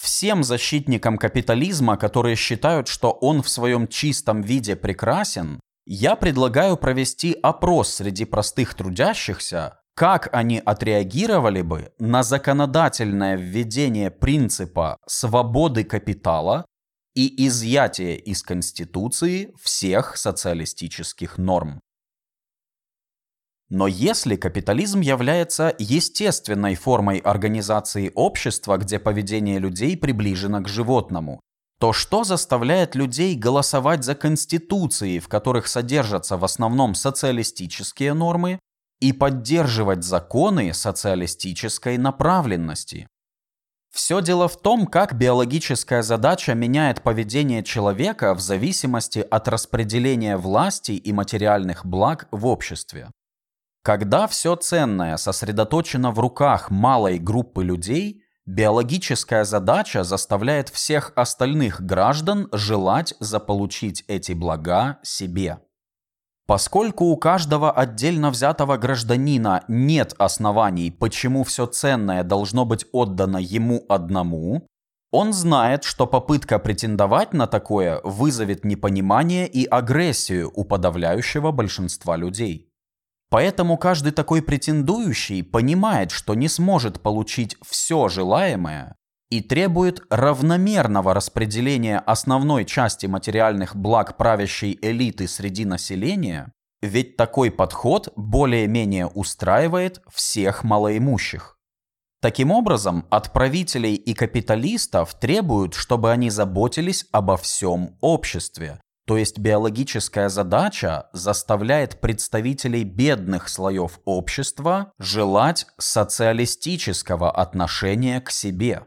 Всем защитникам капитализма, которые считают, что он в своем чистом виде прекрасен, я предлагаю провести опрос среди простых трудящихся, как они отреагировали бы на законодательное введение принципа свободы капитала и изъятие из Конституции всех социалистических норм. Но если капитализм является естественной формой организации общества, где поведение людей приближено к животному, то что заставляет людей голосовать за конституции, в которых содержатся в основном социалистические нормы, и поддерживать законы социалистической направленности? Все дело в том, как биологическая задача меняет поведение человека в зависимости от распределения власти и материальных благ в обществе. Когда все ценное сосредоточено в руках малой группы людей, биологическая задача заставляет всех остальных граждан желать заполучить эти блага себе. Поскольку у каждого отдельно взятого гражданина нет оснований, почему все ценное должно быть отдано ему одному, он знает, что попытка претендовать на такое вызовет непонимание и агрессию у подавляющего большинства людей. Поэтому каждый такой претендующий понимает, что не сможет получить все желаемое и требует равномерного распределения основной части материальных благ правящей элиты среди населения, ведь такой подход более-менее устраивает всех малоимущих. Таким образом, от правителей и капиталистов требуют, чтобы они заботились обо всем обществе, то есть биологическая задача заставляет представителей бедных слоев общества желать социалистического отношения к себе.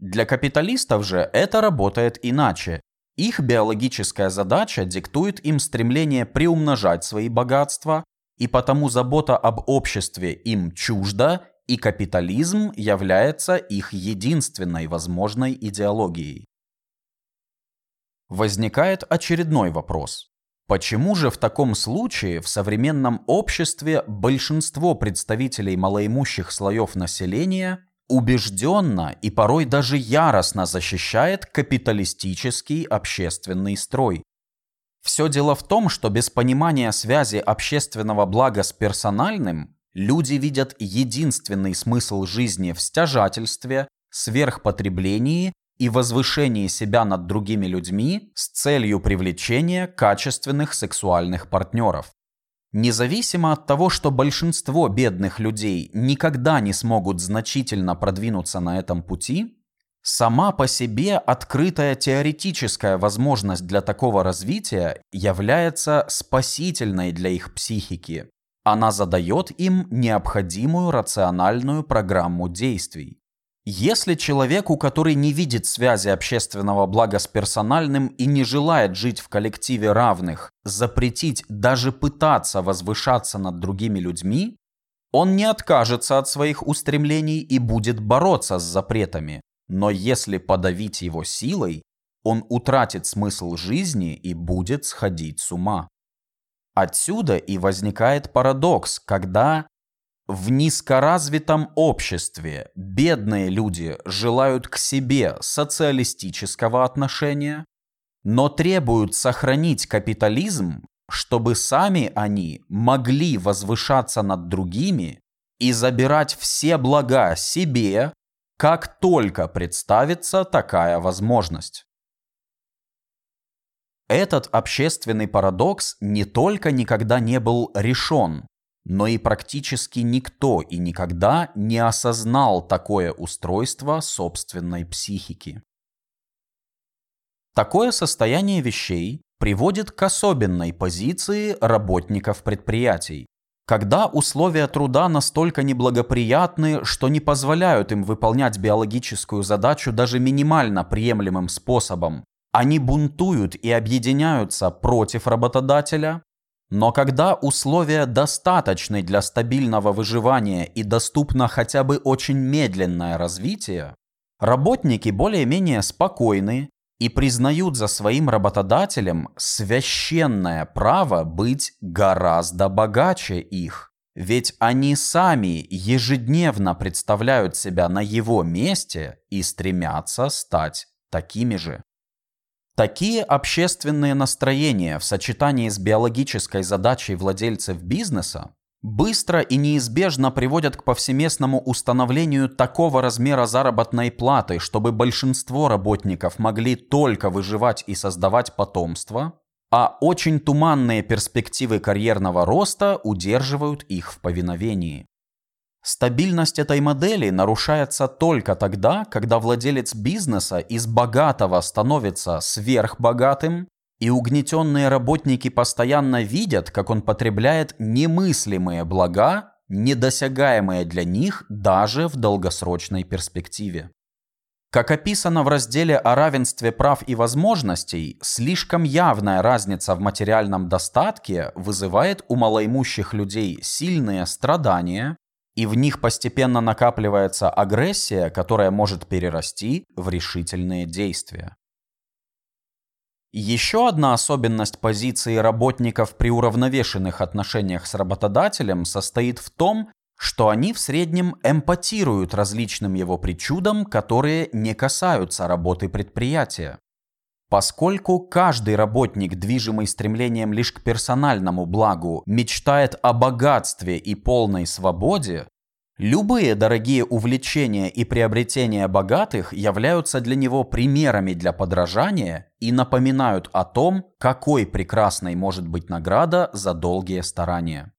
Для капиталистов же это работает иначе. Их биологическая задача диктует им стремление приумножать свои богатства, и потому забота об обществе им чужда, и капитализм является их единственной возможной идеологией. Возникает очередной вопрос. Почему же в таком случае в современном обществе большинство представителей малоимущих слоев населения убежденно и порой даже яростно защищает капиталистический общественный строй? Все дело в том, что без понимания связи общественного блага с персональным люди видят единственный смысл жизни в стяжательстве, сверхпотреблении и возвышении себя над другими людьми с целью привлечения качественных сексуальных партнеров. Независимо от того, что большинство бедных людей никогда не смогут значительно продвинуться на этом пути, сама по себе открытая теоретическая возможность для такого развития является спасительной для их психики. Она задает им необходимую рациональную программу действий. Если человеку, который не видит связи общественного блага с персональным и не желает жить в коллективе равных, запретить даже пытаться возвышаться над другими людьми, он не откажется от своих устремлений и будет бороться с запретами. Но если подавить его силой, он утратит смысл жизни и будет сходить с ума. Отсюда и возникает парадокс, когда в низкоразвитом обществе бедные люди желают к себе социалистического отношения, но требуют сохранить капитализм, чтобы сами они могли возвышаться над другими и забирать все блага себе, как только представится такая возможность. Этот общественный парадокс не только никогда не был решен, но и практически никто и никогда не осознал такое устройство собственной психики. Такое состояние вещей приводит к особенной позиции работников предприятий, когда условия труда настолько неблагоприятны, что не позволяют им выполнять биологическую задачу даже минимально приемлемым способом, они бунтуют и объединяются против работодателя, но когда условия достаточны для стабильного выживания и доступно хотя бы очень медленное развитие, работники более-менее спокойны и признают за своим работодателем священное право быть гораздо богаче их. Ведь они сами ежедневно представляют себя на его месте и стремятся стать такими же. Такие общественные настроения в сочетании с биологической задачей владельцев бизнеса быстро и неизбежно приводят к повсеместному установлению такого размера заработной платы, чтобы большинство работников могли только выживать и создавать потомство, а очень туманные перспективы карьерного роста удерживают их в повиновении. Стабильность этой модели нарушается только тогда, когда владелец бизнеса из богатого становится сверхбогатым, и угнетенные работники постоянно видят, как он потребляет немыслимые блага, недосягаемые для них даже в долгосрочной перспективе. Как описано в разделе о равенстве прав и возможностей, слишком явная разница в материальном достатке вызывает у малоимущих людей сильные страдания, и в них постепенно накапливается агрессия, которая может перерасти в решительные действия. Еще одна особенность позиции работников при уравновешенных отношениях с работодателем состоит в том, что они в среднем эмпатируют различным его причудам, которые не касаются работы предприятия. Поскольку каждый работник, движимый стремлением лишь к персональному благу, мечтает о богатстве и полной свободе, любые дорогие увлечения и приобретения богатых являются для него примерами для подражания и напоминают о том, какой прекрасной может быть награда за долгие старания.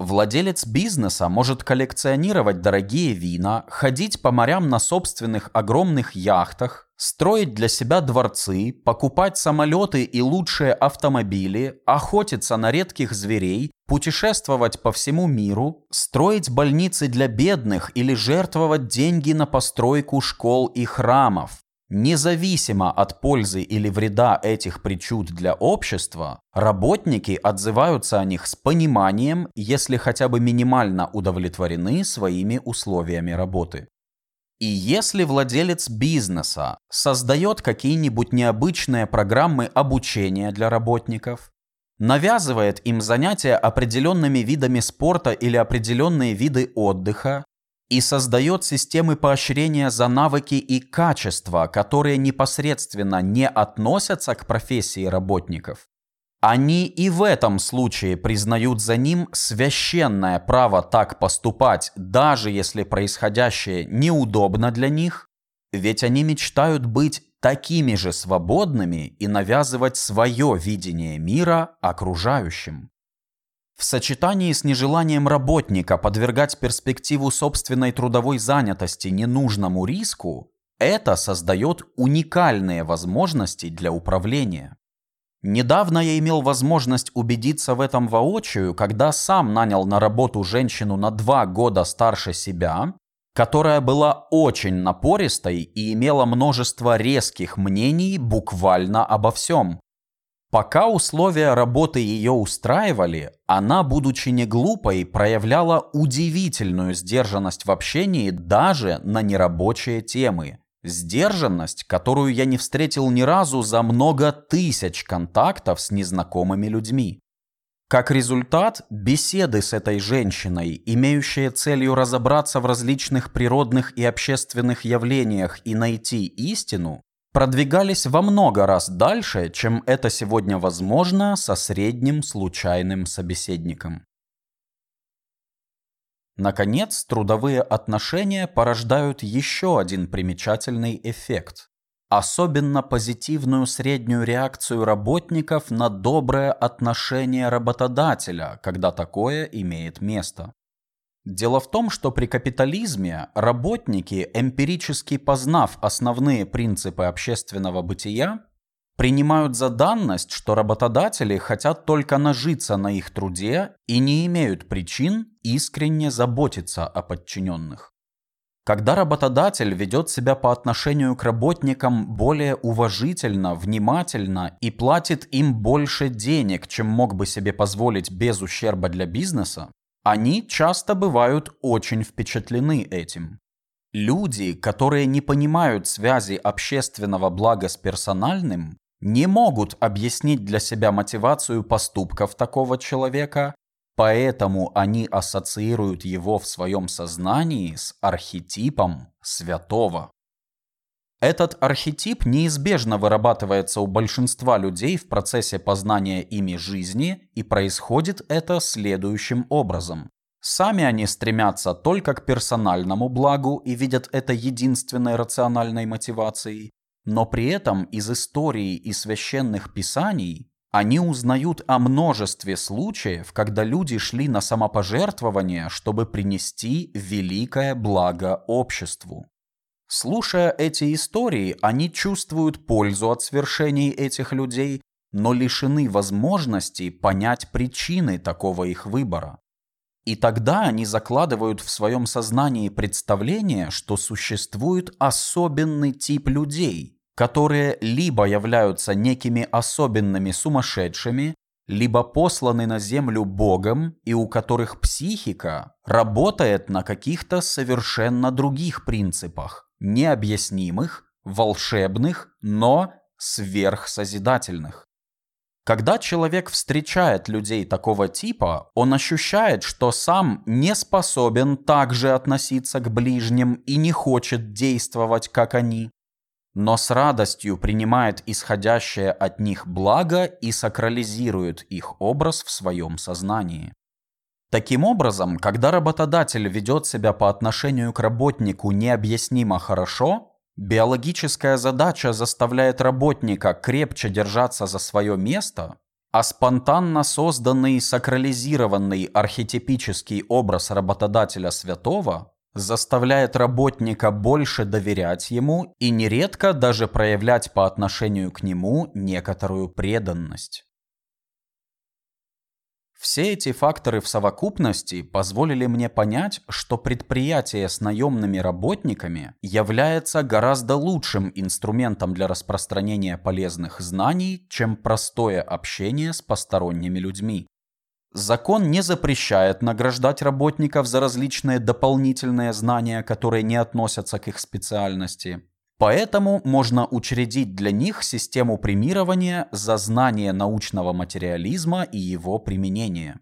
Владелец бизнеса может коллекционировать дорогие вина, ходить по морям на собственных огромных яхтах, строить для себя дворцы, покупать самолеты и лучшие автомобили, охотиться на редких зверей, путешествовать по всему миру, строить больницы для бедных или жертвовать деньги на постройку школ и храмов. Независимо от пользы или вреда этих причуд для общества, работники отзываются о них с пониманием, если хотя бы минимально удовлетворены своими условиями работы. И если владелец бизнеса создает какие-нибудь необычные программы обучения для работников, навязывает им занятия определенными видами спорта или определенные виды отдыха, и создает системы поощрения за навыки и качества, которые непосредственно не относятся к профессии работников. Они и в этом случае признают за ним священное право так поступать, даже если происходящее неудобно для них, ведь они мечтают быть такими же свободными и навязывать свое видение мира окружающим. В сочетании с нежеланием работника подвергать перспективу собственной трудовой занятости ненужному риску, это создает уникальные возможности для управления. Недавно я имел возможность убедиться в этом воочию, когда сам нанял на работу женщину на два года старше себя, которая была очень напористой и имела множество резких мнений буквально обо всем. Пока условия работы ее устраивали, она, будучи не глупой, проявляла удивительную сдержанность в общении даже на нерабочие темы. Сдержанность, которую я не встретил ни разу за много тысяч контактов с незнакомыми людьми. Как результат, беседы с этой женщиной, имеющие целью разобраться в различных природных и общественных явлениях и найти истину, продвигались во много раз дальше, чем это сегодня возможно со средним случайным собеседником. Наконец, трудовые отношения порождают еще один примечательный эффект. Особенно позитивную среднюю реакцию работников на доброе отношение работодателя, когда такое имеет место. Дело в том, что при капитализме работники, эмпирически познав основные принципы общественного бытия, принимают за данность, что работодатели хотят только нажиться на их труде и не имеют причин искренне заботиться о подчиненных. Когда работодатель ведет себя по отношению к работникам более уважительно, внимательно и платит им больше денег, чем мог бы себе позволить без ущерба для бизнеса, они часто бывают очень впечатлены этим. Люди, которые не понимают связи общественного блага с персональным, не могут объяснить для себя мотивацию поступков такого человека, поэтому они ассоциируют его в своем сознании с архетипом святого. Этот архетип неизбежно вырабатывается у большинства людей в процессе познания ими жизни, и происходит это следующим образом. Сами они стремятся только к персональному благу и видят это единственной рациональной мотивацией, но при этом из истории и священных писаний они узнают о множестве случаев, когда люди шли на самопожертвование, чтобы принести великое благо обществу. Слушая эти истории, они чувствуют пользу от свершений этих людей, но лишены возможности понять причины такого их выбора. И тогда они закладывают в своем сознании представление, что существует особенный тип людей, которые либо являются некими особенными сумасшедшими, либо посланы на землю Богом и у которых психика работает на каких-то совершенно других принципах, необъяснимых, волшебных, но сверхсозидательных. Когда человек встречает людей такого типа, он ощущает, что сам не способен также относиться к ближним и не хочет действовать, как они, но с радостью принимает исходящее от них благо и сакрализирует их образ в своем сознании. Таким образом, когда работодатель ведет себя по отношению к работнику необъяснимо хорошо, биологическая задача заставляет работника крепче держаться за свое место, а спонтанно созданный сакрализированный архетипический образ работодателя святого заставляет работника больше доверять ему и нередко даже проявлять по отношению к нему некоторую преданность. Все эти факторы в совокупности позволили мне понять, что предприятие с наемными работниками является гораздо лучшим инструментом для распространения полезных знаний, чем простое общение с посторонними людьми. Закон не запрещает награждать работников за различные дополнительные знания, которые не относятся к их специальности. Поэтому можно учредить для них систему премирования за знание научного материализма и его применение.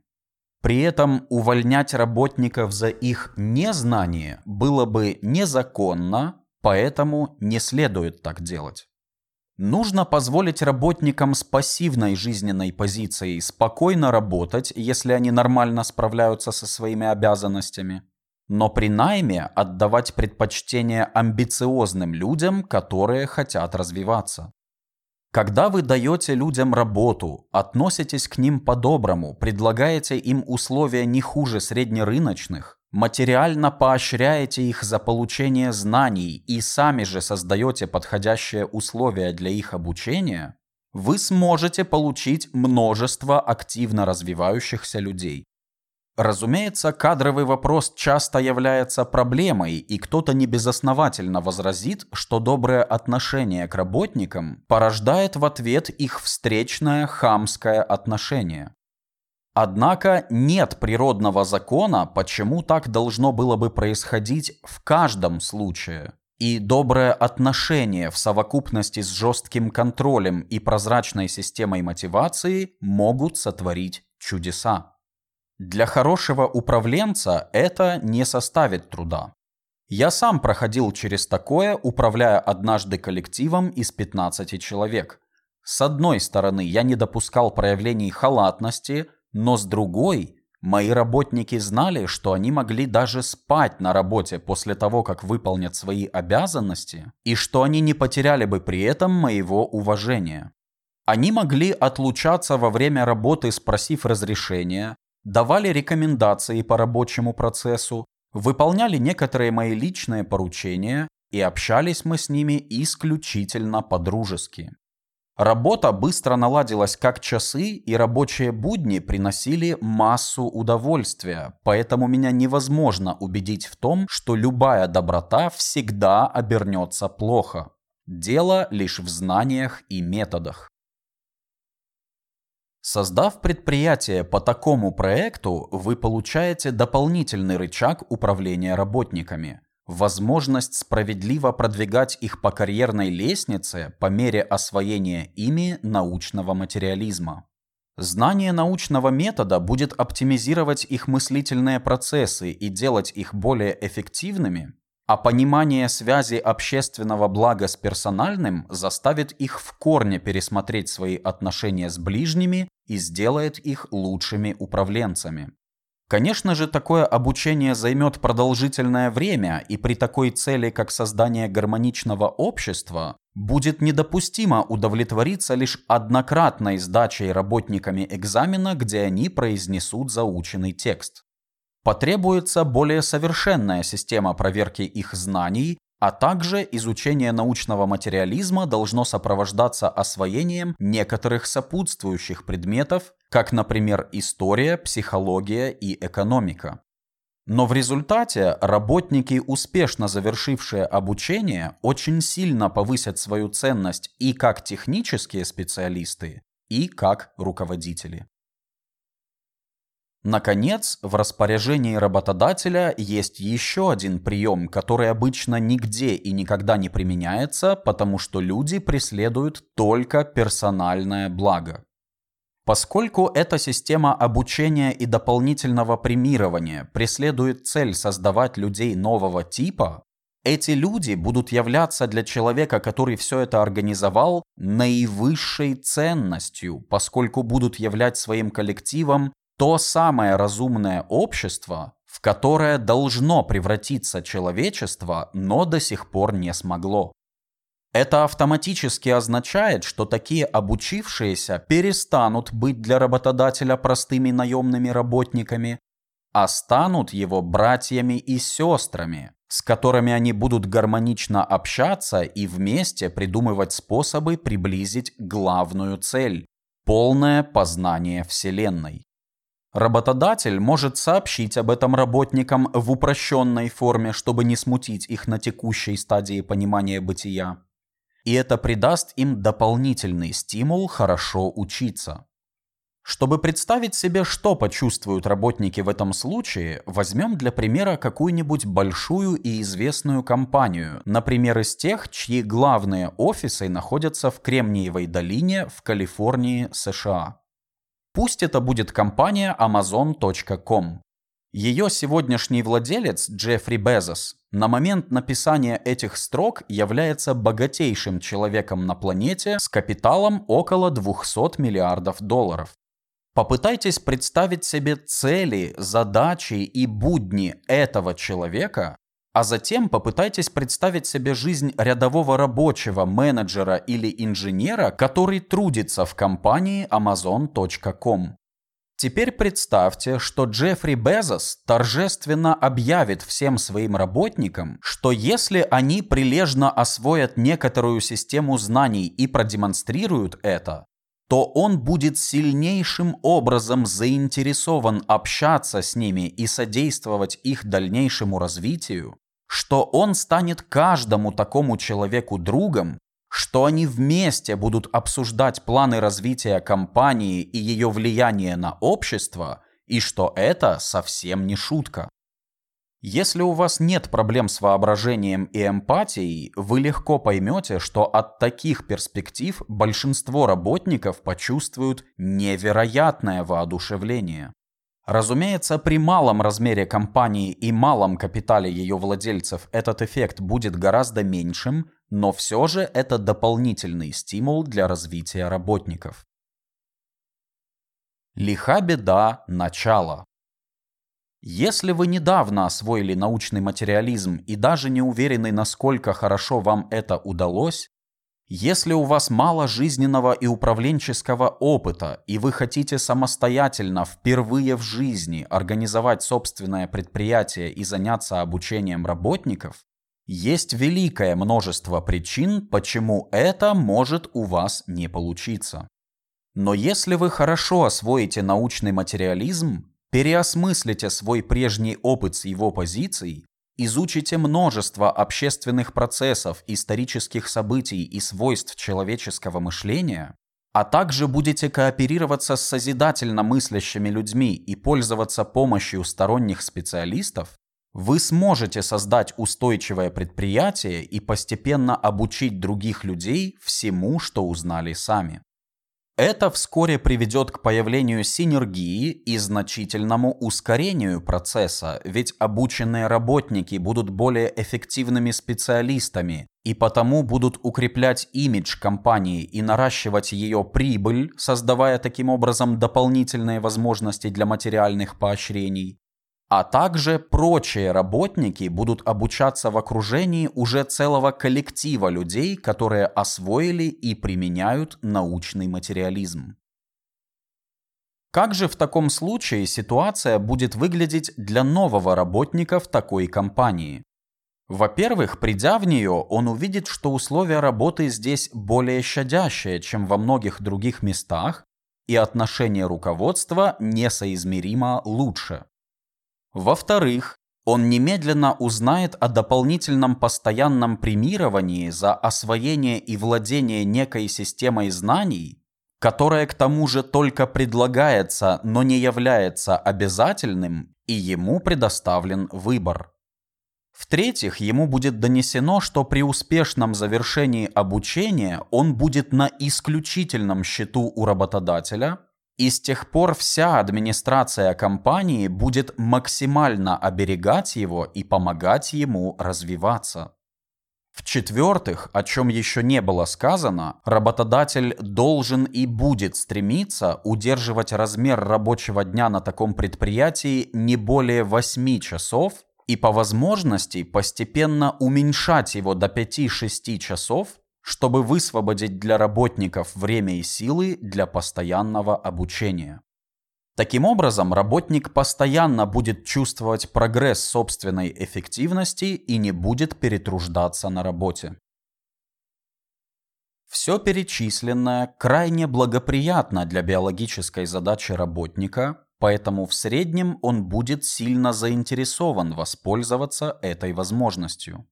При этом увольнять работников за их незнание было бы незаконно, поэтому не следует так делать. Нужно позволить работникам с пассивной жизненной позицией спокойно работать, если они нормально справляются со своими обязанностями – но при найме отдавать предпочтение амбициозным людям, которые хотят развиваться. Когда вы даете людям работу, относитесь к ним по-доброму, предлагаете им условия не хуже среднерыночных, материально поощряете их за получение знаний и сами же создаете подходящие условия для их обучения, вы сможете получить множество активно развивающихся людей. Разумеется, кадровый вопрос часто является проблемой, и кто-то небезосновательно возразит, что доброе отношение к работникам порождает в ответ их встречное хамское отношение. Однако нет природного закона, почему так должно было бы происходить в каждом случае. И доброе отношение в совокупности с жестким контролем и прозрачной системой мотивации могут сотворить чудеса. Для хорошего управленца это не составит труда. Я сам проходил через такое, управляя однажды коллективом из 15 человек. С одной стороны, я не допускал проявлений халатности, но с другой, мои работники знали, что они могли даже спать на работе после того, как выполнят свои обязанности, и что они не потеряли бы при этом моего уважения. Они могли отлучаться во время работы, спросив разрешения, давали рекомендации по рабочему процессу, выполняли некоторые мои личные поручения и общались мы с ними исключительно по-дружески. Работа быстро наладилась как часы, и рабочие будни приносили массу удовольствия, поэтому меня невозможно убедить в том, что любая доброта всегда обернется плохо. Дело лишь в знаниях и методах. Создав предприятие по такому проекту, вы получаете дополнительный рычаг управления работниками, возможность справедливо продвигать их по карьерной лестнице по мере освоения ими научного материализма. Знание научного метода будет оптимизировать их мыслительные процессы и делать их более эффективными, а понимание связи общественного блага с персональным заставит их в корне пересмотреть свои отношения с ближними и сделает их лучшими управленцами. Конечно же, такое обучение займет продолжительное время, и при такой цели, как создание гармоничного общества, будет недопустимо удовлетвориться лишь однократной сдачей работниками экзамена, где они произнесут заученный текст. Потребуется более совершенная система проверки их знаний, а также изучение научного материализма должно сопровождаться освоением некоторых сопутствующих предметов, как, например, история, психология и экономика. Но в результате работники, успешно завершившие обучение, очень сильно повысят свою ценность и как технические специалисты, и как руководители. Наконец, в распоряжении работодателя есть еще один прием, который обычно нигде и никогда не применяется, потому что люди преследуют только персональное благо. Поскольку эта система обучения и дополнительного премирования преследует цель создавать людей нового типа, эти люди будут являться для человека, который все это организовал, наивысшей ценностью, поскольку будут являть своим коллективом то самое разумное общество, в которое должно превратиться человечество, но до сих пор не смогло. Это автоматически означает, что такие обучившиеся перестанут быть для работодателя простыми наемными работниками, а станут его братьями и сестрами, с которыми они будут гармонично общаться и вместе придумывать способы приблизить главную цель – полное познание Вселенной. Работодатель может сообщить об этом работникам в упрощенной форме, чтобы не смутить их на текущей стадии понимания бытия. И это придаст им дополнительный стимул хорошо учиться. Чтобы представить себе, что почувствуют работники в этом случае, возьмем для примера какую-нибудь большую и известную компанию, например, из тех, чьи главные офисы находятся в Кремниевой долине в Калифорнии, США. Пусть это будет компания Amazon.com. Ее сегодняшний владелец Джеффри Безос на момент написания этих строк является богатейшим человеком на планете с капиталом около 200 миллиардов долларов. Попытайтесь представить себе цели, задачи и будни этого человека а затем попытайтесь представить себе жизнь рядового рабочего, менеджера или инженера, который трудится в компании Amazon.com. Теперь представьте, что Джеффри Безос торжественно объявит всем своим работникам, что если они прилежно освоят некоторую систему знаний и продемонстрируют это, то он будет сильнейшим образом заинтересован общаться с ними и содействовать их дальнейшему развитию, что он станет каждому такому человеку другом, что они вместе будут обсуждать планы развития компании и ее влияние на общество, и что это совсем не шутка. Если у вас нет проблем с воображением и эмпатией, вы легко поймете, что от таких перспектив большинство работников почувствуют невероятное воодушевление. Разумеется, при малом размере компании и малом капитале ее владельцев этот эффект будет гораздо меньшим, но все же это дополнительный стимул для развития работников. Лиха беда начала. Если вы недавно освоили научный материализм и даже не уверены, насколько хорошо вам это удалось, если у вас мало жизненного и управленческого опыта, и вы хотите самостоятельно впервые в жизни организовать собственное предприятие и заняться обучением работников, есть великое множество причин, почему это может у вас не получиться. Но если вы хорошо освоите научный материализм, переосмыслите свой прежний опыт с его позиций Изучите множество общественных процессов, исторических событий и свойств человеческого мышления, а также будете кооперироваться с созидательно мыслящими людьми и пользоваться помощью сторонних специалистов, вы сможете создать устойчивое предприятие и постепенно обучить других людей всему, что узнали сами. Это вскоре приведет к появлению синергии и значительному ускорению процесса, ведь обученные работники будут более эффективными специалистами и потому будут укреплять имидж компании и наращивать ее прибыль, создавая таким образом дополнительные возможности для материальных поощрений. А также прочие работники будут обучаться в окружении уже целого коллектива людей, которые освоили и применяют научный материализм. Как же в таком случае ситуация будет выглядеть для нового работника в такой компании? Во-первых, придя в нее, он увидит, что условия работы здесь более щадящие, чем во многих других местах, и отношение руководства несоизмеримо лучше. Во-вторых, он немедленно узнает о дополнительном постоянном премировании за освоение и владение некой системой знаний, которая к тому же только предлагается, но не является обязательным, и ему предоставлен выбор. В-третьих, ему будет донесено, что при успешном завершении обучения он будет на исключительном счету у работодателя – и с тех пор вся администрация компании будет максимально оберегать его и помогать ему развиваться. В-четвертых, о чем еще не было сказано, работодатель должен и будет стремиться удерживать размер рабочего дня на таком предприятии не более 8 часов и по возможности постепенно уменьшать его до 5-6 часов чтобы высвободить для работников время и силы для постоянного обучения. Таким образом, работник постоянно будет чувствовать прогресс собственной эффективности и не будет перетруждаться на работе. Все перечисленное крайне благоприятно для биологической задачи работника, поэтому в среднем он будет сильно заинтересован воспользоваться этой возможностью.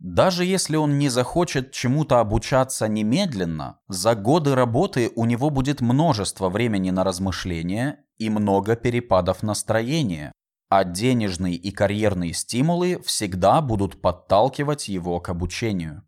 Даже если он не захочет чему-то обучаться немедленно, за годы работы у него будет множество времени на размышления и много перепадов настроения, а денежные и карьерные стимулы всегда будут подталкивать его к обучению.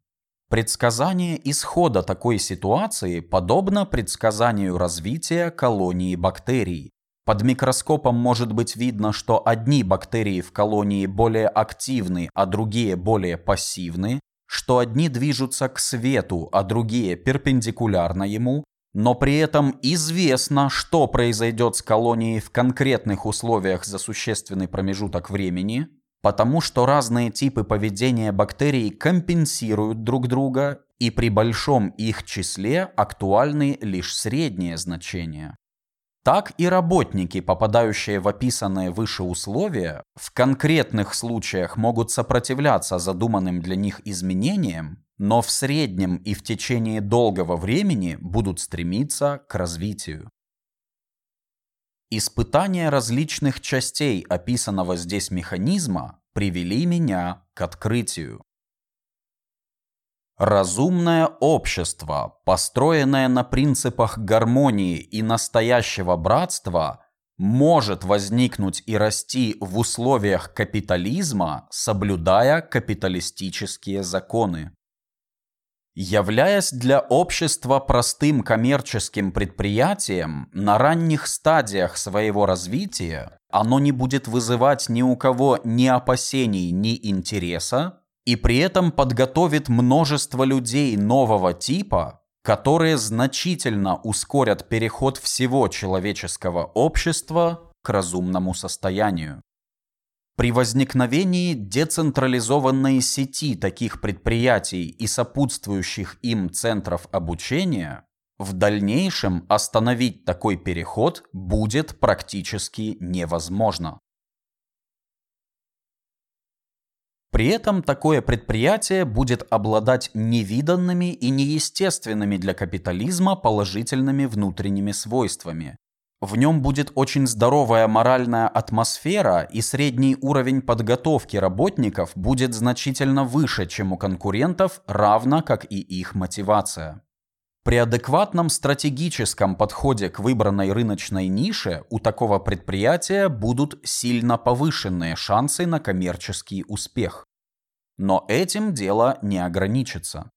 Предсказание исхода такой ситуации подобно предсказанию развития колонии бактерий, под микроскопом может быть видно, что одни бактерии в колонии более активны, а другие более пассивны, что одни движутся к свету, а другие перпендикулярно ему, но при этом известно, что произойдет с колонией в конкретных условиях за существенный промежуток времени, потому что разные типы поведения бактерий компенсируют друг друга, и при большом их числе актуальны лишь средние значения так и работники, попадающие в описанные выше условия, в конкретных случаях могут сопротивляться задуманным для них изменениям, но в среднем и в течение долгого времени будут стремиться к развитию. Испытания различных частей описанного здесь механизма привели меня к открытию. Разумное общество, построенное на принципах гармонии и настоящего братства, может возникнуть и расти в условиях капитализма, соблюдая капиталистические законы. Являясь для общества простым коммерческим предприятием, на ранних стадиях своего развития оно не будет вызывать ни у кого ни опасений, ни интереса, и при этом подготовит множество людей нового типа, которые значительно ускорят переход всего человеческого общества к разумному состоянию. При возникновении децентрализованной сети таких предприятий и сопутствующих им центров обучения, в дальнейшем остановить такой переход будет практически невозможно. При этом такое предприятие будет обладать невиданными и неестественными для капитализма положительными внутренними свойствами. В нем будет очень здоровая моральная атмосфера, и средний уровень подготовки работников будет значительно выше, чем у конкурентов, равно как и их мотивация. При адекватном стратегическом подходе к выбранной рыночной нише у такого предприятия будут сильно повышенные шансы на коммерческий успех. Но этим дело не ограничится.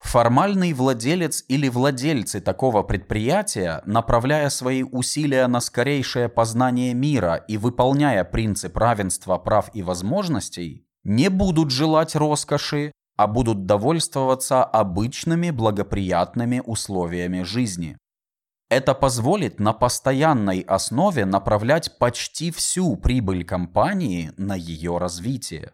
Формальный владелец или владельцы такого предприятия, направляя свои усилия на скорейшее познание мира и выполняя принцип равенства прав и возможностей, не будут желать роскоши, а будут довольствоваться обычными благоприятными условиями жизни. Это позволит на постоянной основе направлять почти всю прибыль компании на ее развитие.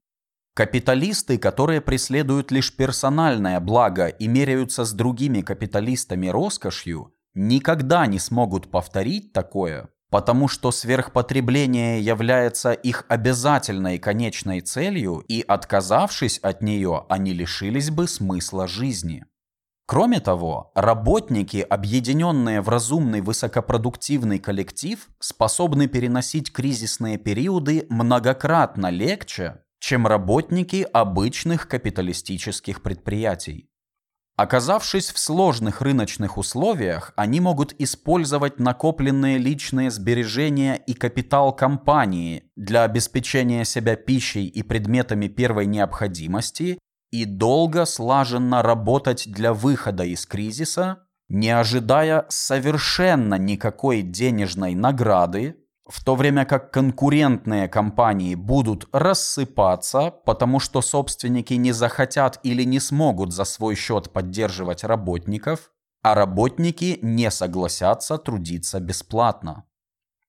Капиталисты, которые преследуют лишь персональное благо и меряются с другими капиталистами роскошью, никогда не смогут повторить такое, потому что сверхпотребление является их обязательной конечной целью, и отказавшись от нее, они лишились бы смысла жизни. Кроме того, работники, объединенные в разумный высокопродуктивный коллектив, способны переносить кризисные периоды многократно легче, чем работники обычных капиталистических предприятий. Оказавшись в сложных рыночных условиях, они могут использовать накопленные личные сбережения и капитал компании для обеспечения себя пищей и предметами первой необходимости и долго слаженно работать для выхода из кризиса, не ожидая совершенно никакой денежной награды, в то время как конкурентные компании будут рассыпаться, потому что собственники не захотят или не смогут за свой счет поддерживать работников, а работники не согласятся трудиться бесплатно.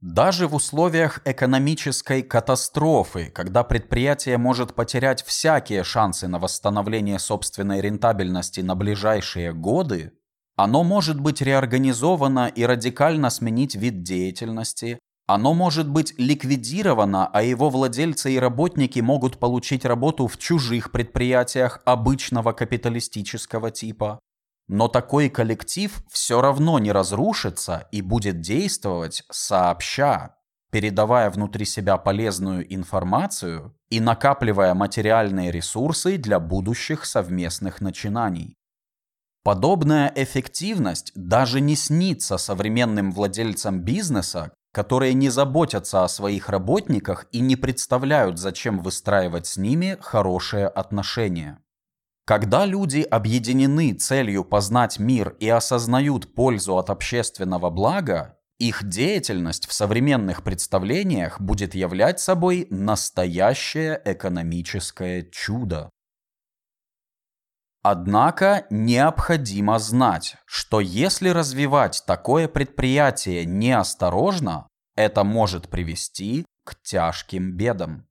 Даже в условиях экономической катастрофы, когда предприятие может потерять всякие шансы на восстановление собственной рентабельности на ближайшие годы, оно может быть реорганизовано и радикально сменить вид деятельности, оно может быть ликвидировано, а его владельцы и работники могут получить работу в чужих предприятиях обычного капиталистического типа. Но такой коллектив все равно не разрушится и будет действовать сообща, передавая внутри себя полезную информацию и накапливая материальные ресурсы для будущих совместных начинаний. Подобная эффективность даже не снится современным владельцам бизнеса, которые не заботятся о своих работниках и не представляют, зачем выстраивать с ними хорошие отношения. Когда люди объединены целью познать мир и осознают пользу от общественного блага, их деятельность в современных представлениях будет являть собой настоящее экономическое чудо. Однако необходимо знать, что если развивать такое предприятие неосторожно, это может привести к тяжким бедам.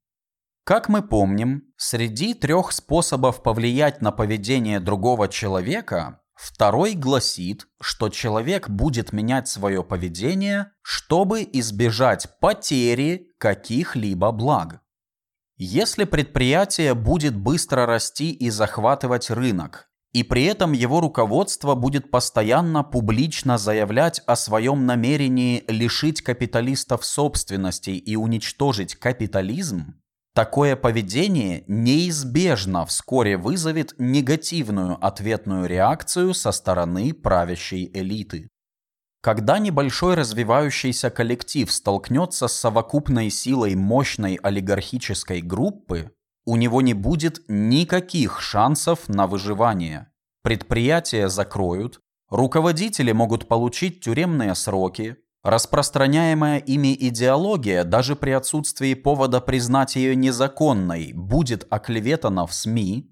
Как мы помним, среди трех способов повлиять на поведение другого человека, второй гласит, что человек будет менять свое поведение, чтобы избежать потери каких-либо благ. Если предприятие будет быстро расти и захватывать рынок, и при этом его руководство будет постоянно публично заявлять о своем намерении лишить капиталистов собственности и уничтожить капитализм, Такое поведение неизбежно вскоре вызовет негативную ответную реакцию со стороны правящей элиты. Когда небольшой развивающийся коллектив столкнется с совокупной силой мощной олигархической группы, у него не будет никаких шансов на выживание. Предприятия закроют, руководители могут получить тюремные сроки, Распространяемая ими идеология, даже при отсутствии повода признать ее незаконной, будет оклеветана в СМИ,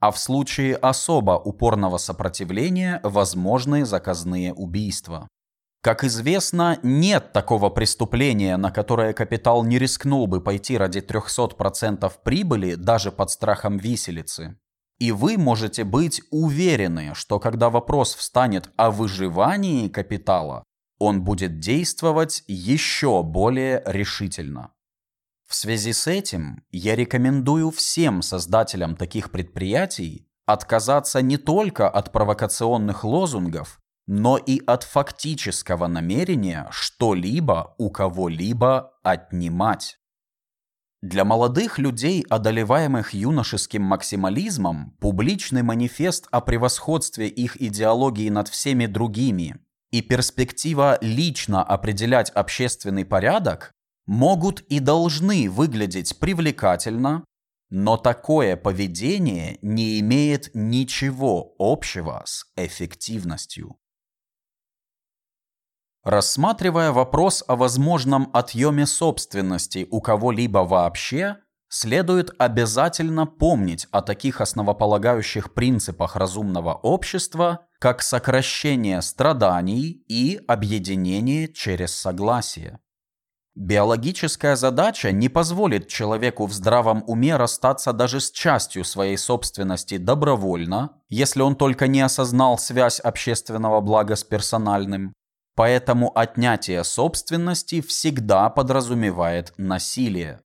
а в случае особо упорного сопротивления возможны заказные убийства. Как известно, нет такого преступления, на которое капитал не рискнул бы пойти ради 300% прибыли даже под страхом виселицы. И вы можете быть уверены, что когда вопрос встанет о выживании капитала, он будет действовать еще более решительно. В связи с этим я рекомендую всем создателям таких предприятий отказаться не только от провокационных лозунгов, но и от фактического намерения что-либо у кого-либо отнимать. Для молодых людей, одолеваемых юношеским максимализмом, публичный манифест о превосходстве их идеологии над всеми другими и перспектива лично определять общественный порядок могут и должны выглядеть привлекательно, Но такое поведение не имеет ничего общего с эффективностью. Рассматривая вопрос о возможном отъеме собственности у кого-либо вообще, следует обязательно помнить о таких основополагающих принципах разумного общества, как сокращение страданий и объединение через согласие. Биологическая задача не позволит человеку в здравом уме расстаться даже с частью своей собственности добровольно, если он только не осознал связь общественного блага с персональным, Поэтому отнятие собственности всегда подразумевает насилие.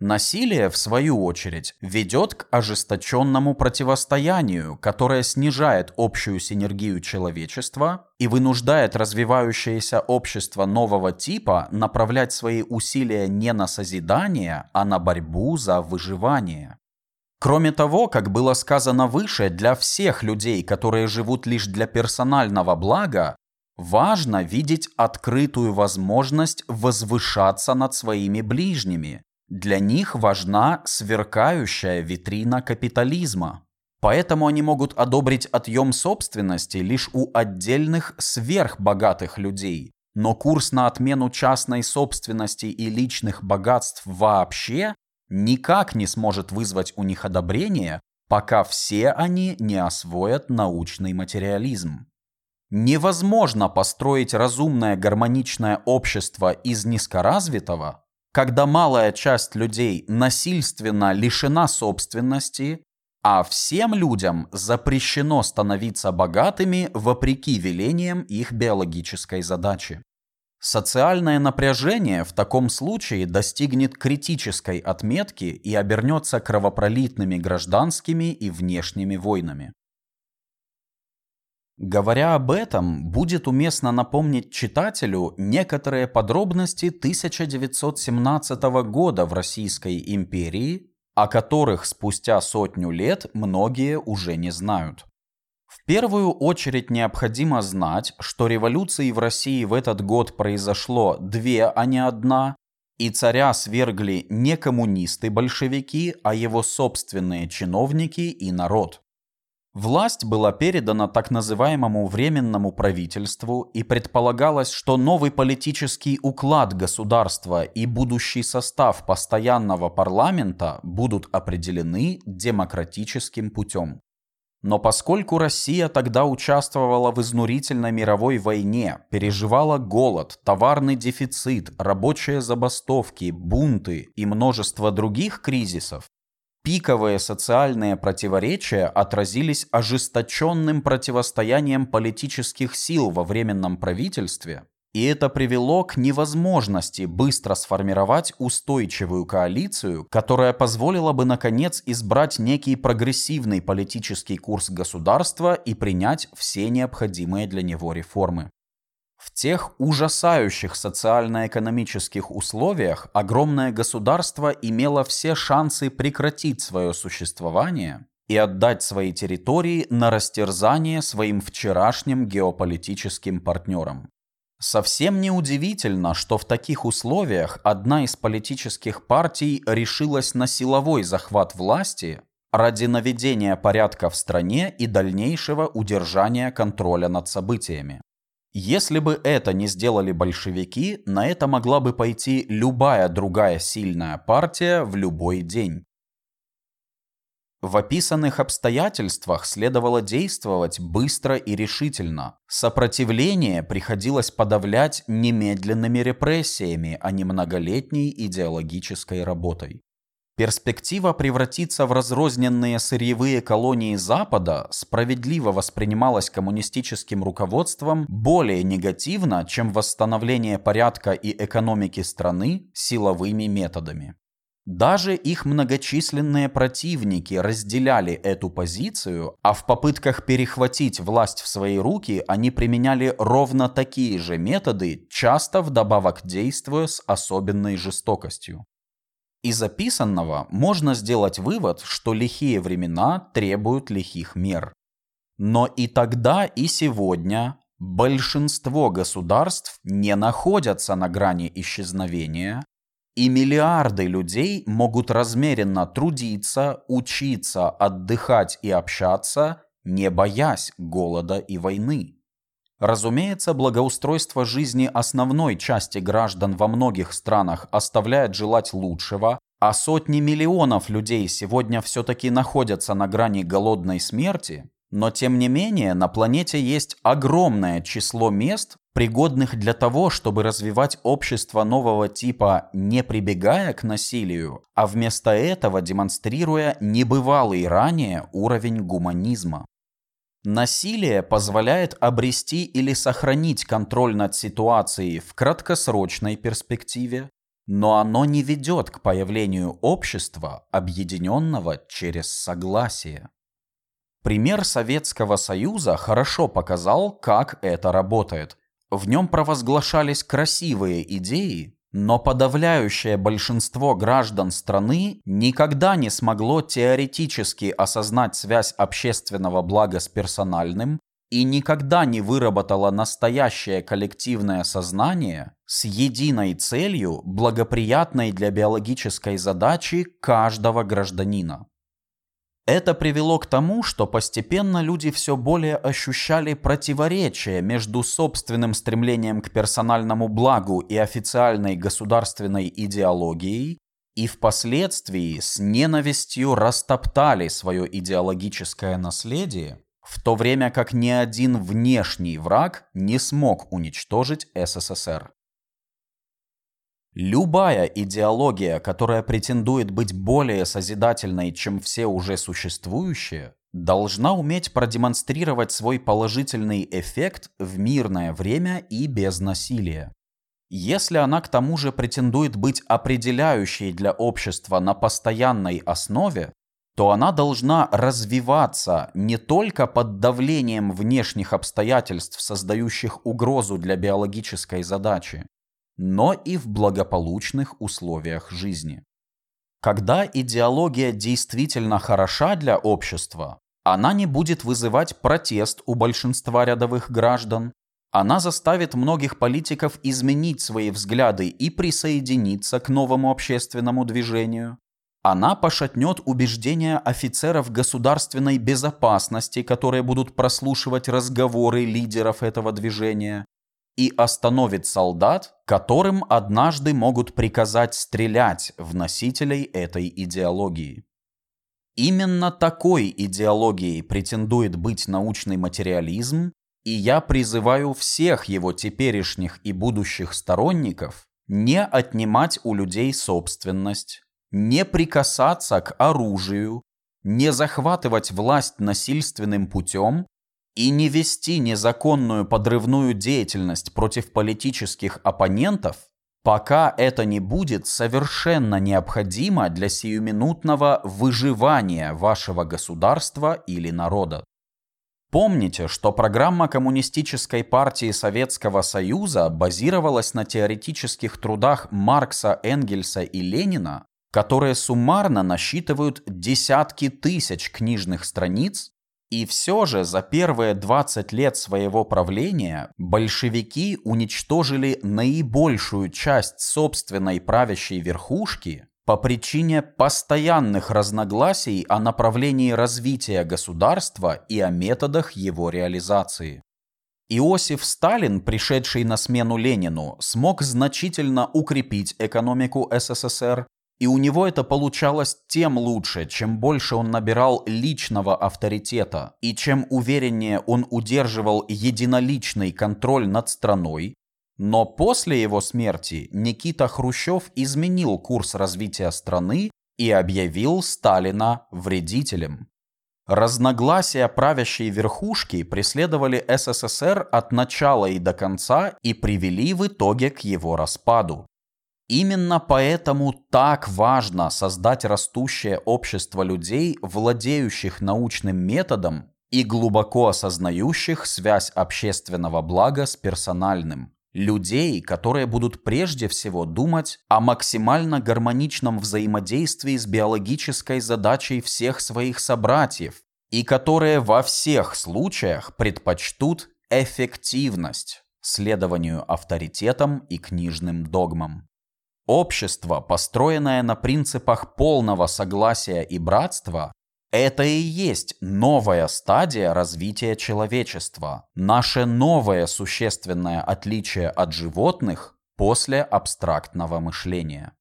Насилие, в свою очередь, ведет к ожесточенному противостоянию, которое снижает общую синергию человечества и вынуждает развивающееся общество нового типа направлять свои усилия не на созидание, а на борьбу за выживание. Кроме того, как было сказано выше, для всех людей, которые живут лишь для персонального блага, Важно видеть открытую возможность возвышаться над своими ближними. Для них важна сверкающая витрина капитализма. Поэтому они могут одобрить отъем собственности лишь у отдельных сверхбогатых людей. Но курс на отмену частной собственности и личных богатств вообще никак не сможет вызвать у них одобрение, пока все они не освоят научный материализм. Невозможно построить разумное гармоничное общество из низкоразвитого, когда малая часть людей насильственно лишена собственности, а всем людям запрещено становиться богатыми вопреки велениям их биологической задачи. Социальное напряжение в таком случае достигнет критической отметки и обернется кровопролитными гражданскими и внешними войнами. Говоря об этом, будет уместно напомнить читателю некоторые подробности 1917 года в Российской империи, о которых спустя сотню лет многие уже не знают. В первую очередь необходимо знать, что революции в России в этот год произошло две, а не одна, и царя свергли не коммунисты-большевики, а его собственные чиновники и народ. Власть была передана так называемому Временному правительству и предполагалось, что новый политический уклад государства и будущий состав постоянного парламента будут определены демократическим путем. Но поскольку Россия тогда участвовала в изнурительной мировой войне, переживала голод, товарный дефицит, рабочие забастовки, бунты и множество других кризисов, Пиковые социальные противоречия отразились ожесточенным противостоянием политических сил во временном правительстве, и это привело к невозможности быстро сформировать устойчивую коалицию, которая позволила бы наконец избрать некий прогрессивный политический курс государства и принять все необходимые для него реформы. В тех ужасающих социально-экономических условиях огромное государство имело все шансы прекратить свое существование и отдать свои территории на растерзание своим вчерашним геополитическим партнерам. Совсем неудивительно, что в таких условиях одна из политических партий решилась на силовой захват власти ради наведения порядка в стране и дальнейшего удержания контроля над событиями. Если бы это не сделали большевики, на это могла бы пойти любая другая сильная партия в любой день. В описанных обстоятельствах следовало действовать быстро и решительно. Сопротивление приходилось подавлять немедленными репрессиями, а не многолетней идеологической работой. Перспектива превратиться в разрозненные сырьевые колонии Запада справедливо воспринималась коммунистическим руководством более негативно, чем восстановление порядка и экономики страны силовыми методами. Даже их многочисленные противники разделяли эту позицию, а в попытках перехватить власть в свои руки они применяли ровно такие же методы, часто вдобавок действуя с особенной жестокостью. Из записанного можно сделать вывод, что лихие времена требуют лихих мер. Но и тогда, и сегодня большинство государств не находятся на грани исчезновения, и миллиарды людей могут размеренно трудиться, учиться, отдыхать и общаться, не боясь голода и войны. Разумеется, благоустройство жизни основной части граждан во многих странах оставляет желать лучшего, а сотни миллионов людей сегодня все-таки находятся на грани голодной смерти, но тем не менее на планете есть огромное число мест, пригодных для того, чтобы развивать общество нового типа, не прибегая к насилию, а вместо этого демонстрируя небывалый ранее уровень гуманизма. Насилие позволяет обрести или сохранить контроль над ситуацией в краткосрочной перспективе, но оно не ведет к появлению общества, объединенного через согласие. Пример Советского Союза хорошо показал, как это работает. В нем провозглашались красивые идеи, но подавляющее большинство граждан страны никогда не смогло теоретически осознать связь общественного блага с персональным и никогда не выработало настоящее коллективное сознание с единой целью, благоприятной для биологической задачи каждого гражданина. Это привело к тому, что постепенно люди все более ощущали противоречие между собственным стремлением к персональному благу и официальной государственной идеологией, и впоследствии с ненавистью растоптали свое идеологическое наследие, в то время как ни один внешний враг не смог уничтожить СССР. Любая идеология, которая претендует быть более созидательной, чем все уже существующие, должна уметь продемонстрировать свой положительный эффект в мирное время и без насилия. Если она к тому же претендует быть определяющей для общества на постоянной основе, то она должна развиваться не только под давлением внешних обстоятельств, создающих угрозу для биологической задачи, но и в благополучных условиях жизни. Когда идеология действительно хороша для общества, она не будет вызывать протест у большинства рядовых граждан, она заставит многих политиков изменить свои взгляды и присоединиться к новому общественному движению. Она пошатнет убеждения офицеров государственной безопасности, которые будут прослушивать разговоры лидеров этого движения и остановит солдат, которым однажды могут приказать стрелять в носителей этой идеологии. Именно такой идеологией претендует быть научный материализм, и я призываю всех его теперешних и будущих сторонников не отнимать у людей собственность, не прикасаться к оружию, не захватывать власть насильственным путем и не вести незаконную подрывную деятельность против политических оппонентов, пока это не будет совершенно необходимо для сиюминутного выживания вашего государства или народа. Помните, что программа Коммунистической партии Советского Союза базировалась на теоретических трудах Маркса, Энгельса и Ленина, которые суммарно насчитывают десятки тысяч книжных страниц и все же за первые 20 лет своего правления большевики уничтожили наибольшую часть собственной правящей верхушки по причине постоянных разногласий о направлении развития государства и о методах его реализации. Иосиф Сталин, пришедший на смену Ленину, смог значительно укрепить экономику СССР и у него это получалось тем лучше, чем больше он набирал личного авторитета, и чем увереннее он удерживал единоличный контроль над страной. Но после его смерти Никита Хрущев изменил курс развития страны и объявил Сталина вредителем. Разногласия правящей верхушки преследовали СССР от начала и до конца и привели в итоге к его распаду. Именно поэтому так важно создать растущее общество людей, владеющих научным методом и глубоко осознающих связь общественного блага с персональным. Людей, которые будут прежде всего думать о максимально гармоничном взаимодействии с биологической задачей всех своих собратьев и которые во всех случаях предпочтут эффективность следованию авторитетам и книжным догмам. Общество, построенное на принципах полного согласия и братства, это и есть новая стадия развития человечества, наше новое существенное отличие от животных после абстрактного мышления.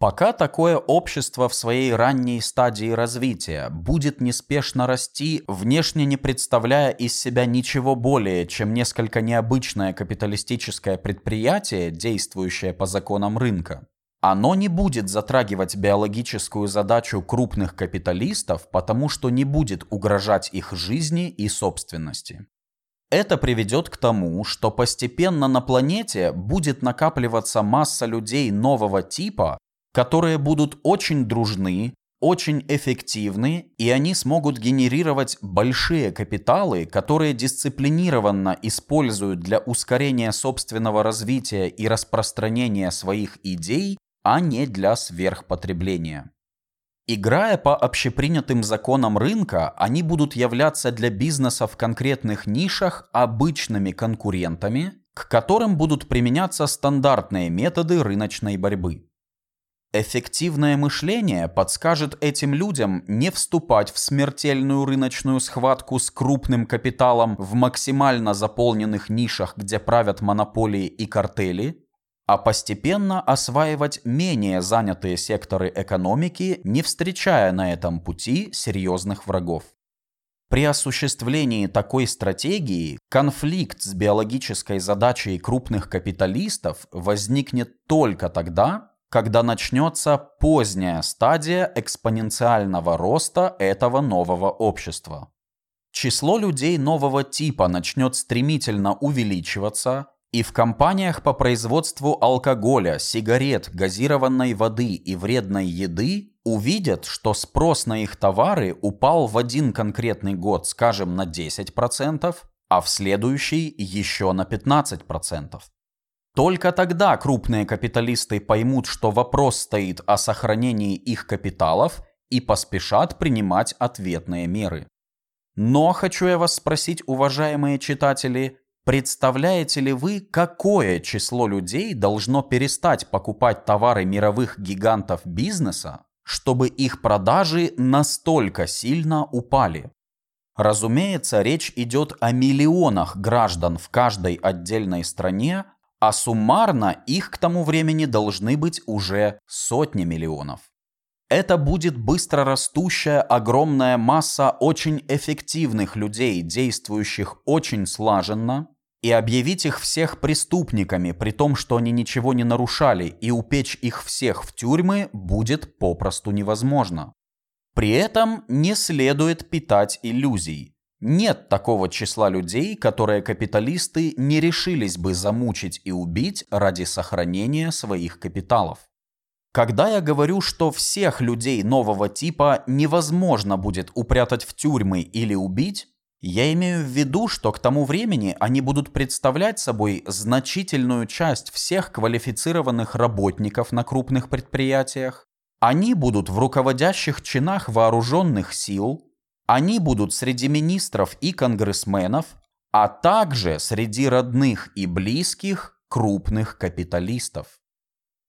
Пока такое общество в своей ранней стадии развития будет неспешно расти, внешне не представляя из себя ничего более, чем несколько необычное капиталистическое предприятие, действующее по законам рынка, оно не будет затрагивать биологическую задачу крупных капиталистов, потому что не будет угрожать их жизни и собственности. Это приведет к тому, что постепенно на планете будет накапливаться масса людей нового типа, которые будут очень дружны, очень эффективны, и они смогут генерировать большие капиталы, которые дисциплинированно используют для ускорения собственного развития и распространения своих идей а не для сверхпотребления. Играя по общепринятым законам рынка, они будут являться для бизнеса в конкретных нишах обычными конкурентами, к которым будут применяться стандартные методы рыночной борьбы. Эффективное мышление подскажет этим людям не вступать в смертельную рыночную схватку с крупным капиталом в максимально заполненных нишах, где правят монополии и картели, а постепенно осваивать менее занятые секторы экономики, не встречая на этом пути серьезных врагов. При осуществлении такой стратегии конфликт с биологической задачей крупных капиталистов возникнет только тогда, когда начнется поздняя стадия экспоненциального роста этого нового общества. Число людей нового типа начнет стремительно увеличиваться, и в компаниях по производству алкоголя, сигарет, газированной воды и вредной еды увидят, что спрос на их товары упал в один конкретный год, скажем, на 10%, а в следующий еще на 15%. Только тогда крупные капиталисты поймут, что вопрос стоит о сохранении их капиталов и поспешат принимать ответные меры. Но хочу я вас спросить, уважаемые читатели, Представляете ли вы, какое число людей должно перестать покупать товары мировых гигантов бизнеса, чтобы их продажи настолько сильно упали? Разумеется, речь идет о миллионах граждан в каждой отдельной стране, а суммарно их к тому времени должны быть уже сотни миллионов. Это будет быстро растущая огромная масса очень эффективных людей, действующих очень слаженно, и объявить их всех преступниками, при том, что они ничего не нарушали, и упечь их всех в тюрьмы будет попросту невозможно. При этом не следует питать иллюзий. Нет такого числа людей, которые капиталисты не решились бы замучить и убить ради сохранения своих капиталов. Когда я говорю, что всех людей нового типа невозможно будет упрятать в тюрьмы или убить, я имею в виду, что к тому времени они будут представлять собой значительную часть всех квалифицированных работников на крупных предприятиях. Они будут в руководящих чинах вооруженных сил, они будут среди министров и конгрессменов, а также среди родных и близких крупных капиталистов.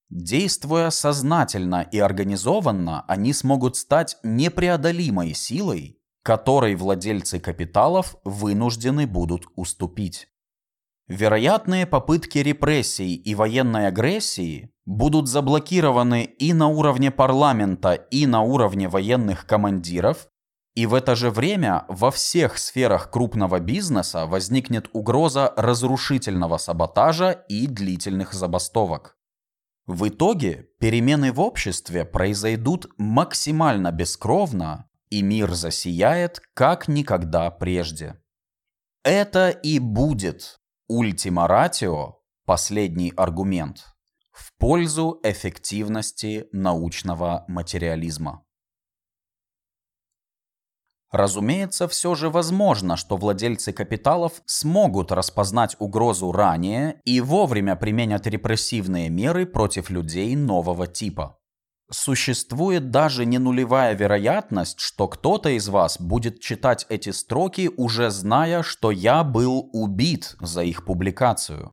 Действуя сознательно и организованно, они смогут стать непреодолимой силой, которой владельцы капиталов вынуждены будут уступить. Вероятные попытки репрессий и военной агрессии будут заблокированы и на уровне парламента, и на уровне военных командиров, и в это же время во всех сферах крупного бизнеса возникнет угроза разрушительного саботажа и длительных забастовок. В итоге перемены в обществе произойдут максимально бескровно и мир засияет, как никогда прежде. Это и будет ультима ратио, последний аргумент, в пользу эффективности научного материализма. Разумеется, все же возможно, что владельцы капиталов смогут распознать угрозу ранее и вовремя применят репрессивные меры против людей нового типа. Существует даже не нулевая вероятность, что кто-то из вас будет читать эти строки, уже зная, что я был убит за их публикацию.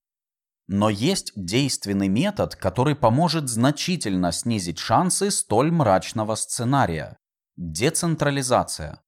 Но есть действенный метод, который поможет значительно снизить шансы столь мрачного сценария – децентрализация.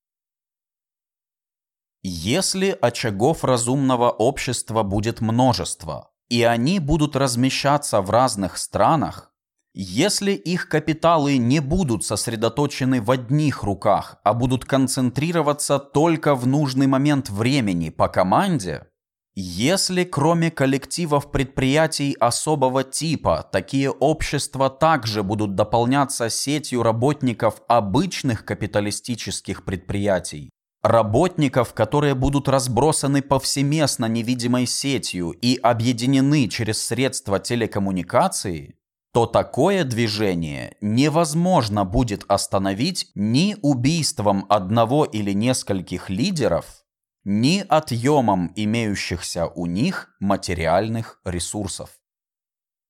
Если очагов разумного общества будет множество, и они будут размещаться в разных странах, если их капиталы не будут сосредоточены в одних руках, а будут концентрироваться только в нужный момент времени по команде, если кроме коллективов предприятий особого типа такие общества также будут дополняться сетью работников обычных капиталистических предприятий, Работников, которые будут разбросаны повсеместно невидимой сетью и объединены через средства телекоммуникации, то такое движение невозможно будет остановить ни убийством одного или нескольких лидеров, ни отъемом имеющихся у них материальных ресурсов.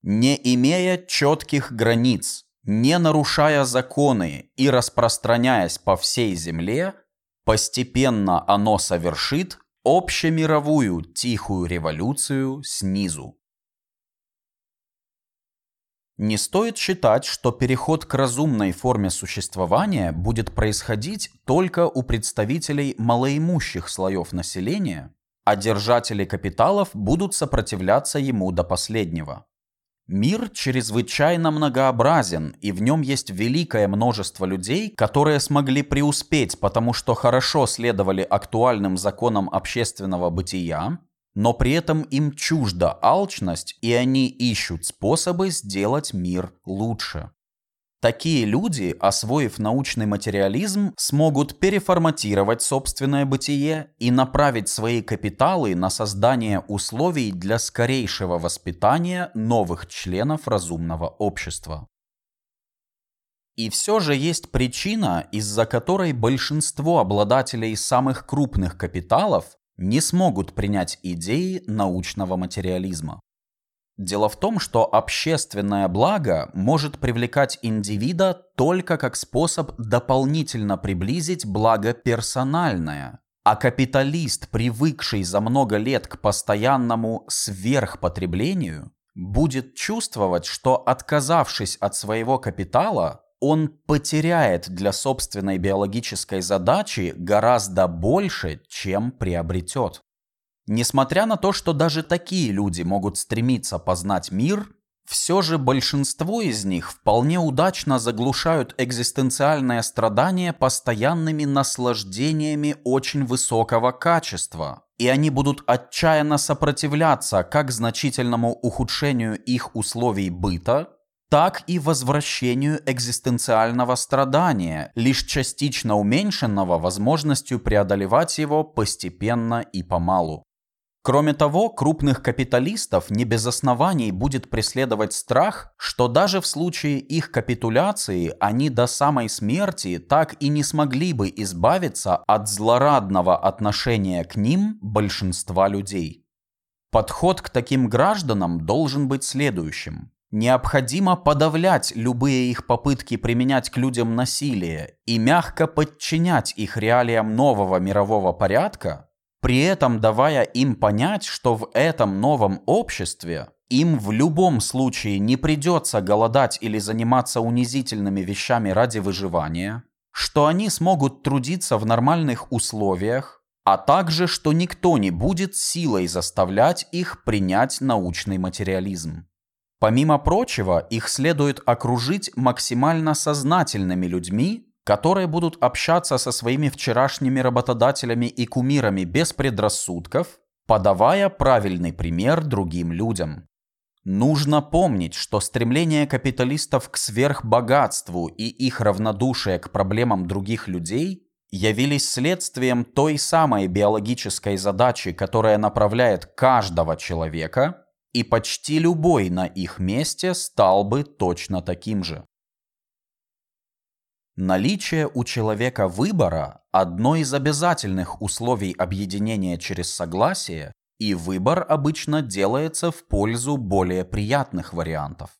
Не имея четких границ, не нарушая законы и распространяясь по всей земле, Постепенно оно совершит общемировую тихую революцию снизу. Не стоит считать, что переход к разумной форме существования будет происходить только у представителей малоимущих слоев населения, а держатели капиталов будут сопротивляться ему до последнего. Мир чрезвычайно многообразен, и в нем есть великое множество людей, которые смогли преуспеть, потому что хорошо следовали актуальным законам общественного бытия, но при этом им чужда алчность, и они ищут способы сделать мир лучше. Такие люди, освоив научный материализм, смогут переформатировать собственное бытие и направить свои капиталы на создание условий для скорейшего воспитания новых членов разумного общества. И все же есть причина, из-за которой большинство обладателей самых крупных капиталов не смогут принять идеи научного материализма. Дело в том, что общественное благо может привлекать индивида только как способ дополнительно приблизить благо персональное. А капиталист, привыкший за много лет к постоянному сверхпотреблению, будет чувствовать, что отказавшись от своего капитала, он потеряет для собственной биологической задачи гораздо больше, чем приобретет. Несмотря на то, что даже такие люди могут стремиться познать мир, все же большинство из них вполне удачно заглушают экзистенциальное страдание постоянными наслаждениями очень высокого качества, и они будут отчаянно сопротивляться как значительному ухудшению их условий быта, так и возвращению экзистенциального страдания, лишь частично уменьшенного возможностью преодолевать его постепенно и помалу. Кроме того, крупных капиталистов не без оснований будет преследовать страх, что даже в случае их капитуляции они до самой смерти так и не смогли бы избавиться от злорадного отношения к ним большинства людей. Подход к таким гражданам должен быть следующим. Необходимо подавлять любые их попытки применять к людям насилие и мягко подчинять их реалиям нового мирового порядка, при этом давая им понять, что в этом новом обществе им в любом случае не придется голодать или заниматься унизительными вещами ради выживания, что они смогут трудиться в нормальных условиях, а также что никто не будет силой заставлять их принять научный материализм. Помимо прочего, их следует окружить максимально сознательными людьми, которые будут общаться со своими вчерашними работодателями и кумирами без предрассудков, подавая правильный пример другим людям. Нужно помнить, что стремление капиталистов к сверхбогатству и их равнодушие к проблемам других людей явились следствием той самой биологической задачи, которая направляет каждого человека, и почти любой на их месте стал бы точно таким же. Наличие у человека выбора – одно из обязательных условий объединения через согласие, и выбор обычно делается в пользу более приятных вариантов.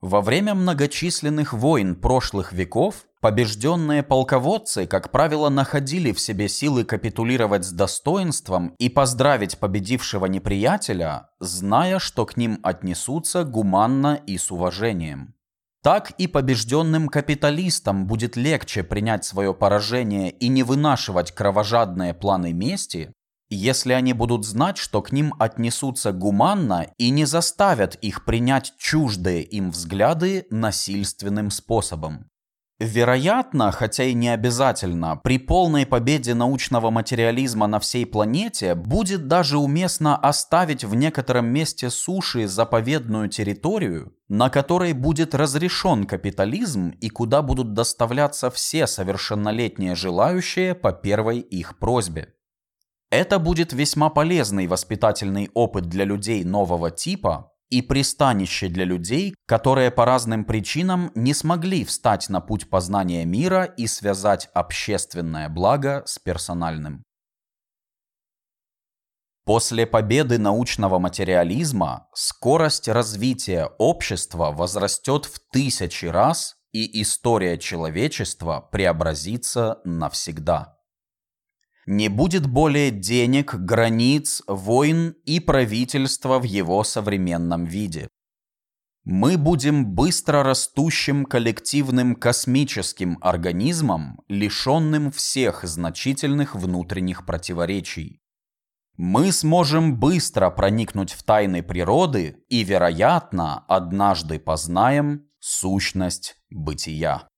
Во время многочисленных войн прошлых веков Побежденные полководцы, как правило, находили в себе силы капитулировать с достоинством и поздравить победившего неприятеля, зная, что к ним отнесутся гуманно и с уважением. Так и побежденным капиталистам будет легче принять свое поражение и не вынашивать кровожадные планы мести, если они будут знать, что к ним отнесутся гуманно и не заставят их принять чуждые им взгляды насильственным способом. Вероятно, хотя и не обязательно, при полной победе научного материализма на всей планете будет даже уместно оставить в некотором месте суши заповедную территорию, на которой будет разрешен капитализм и куда будут доставляться все совершеннолетние желающие по первой их просьбе. Это будет весьма полезный воспитательный опыт для людей нового типа, и пристанище для людей, которые по разным причинам не смогли встать на путь познания мира и связать общественное благо с персональным. После победы научного материализма скорость развития общества возрастет в тысячи раз, и история человечества преобразится навсегда. Не будет более денег, границ, войн и правительства в его современном виде. Мы будем быстро растущим коллективным космическим организмом, лишенным всех значительных внутренних противоречий. Мы сможем быстро проникнуть в тайны природы и, вероятно, однажды познаем сущность бытия.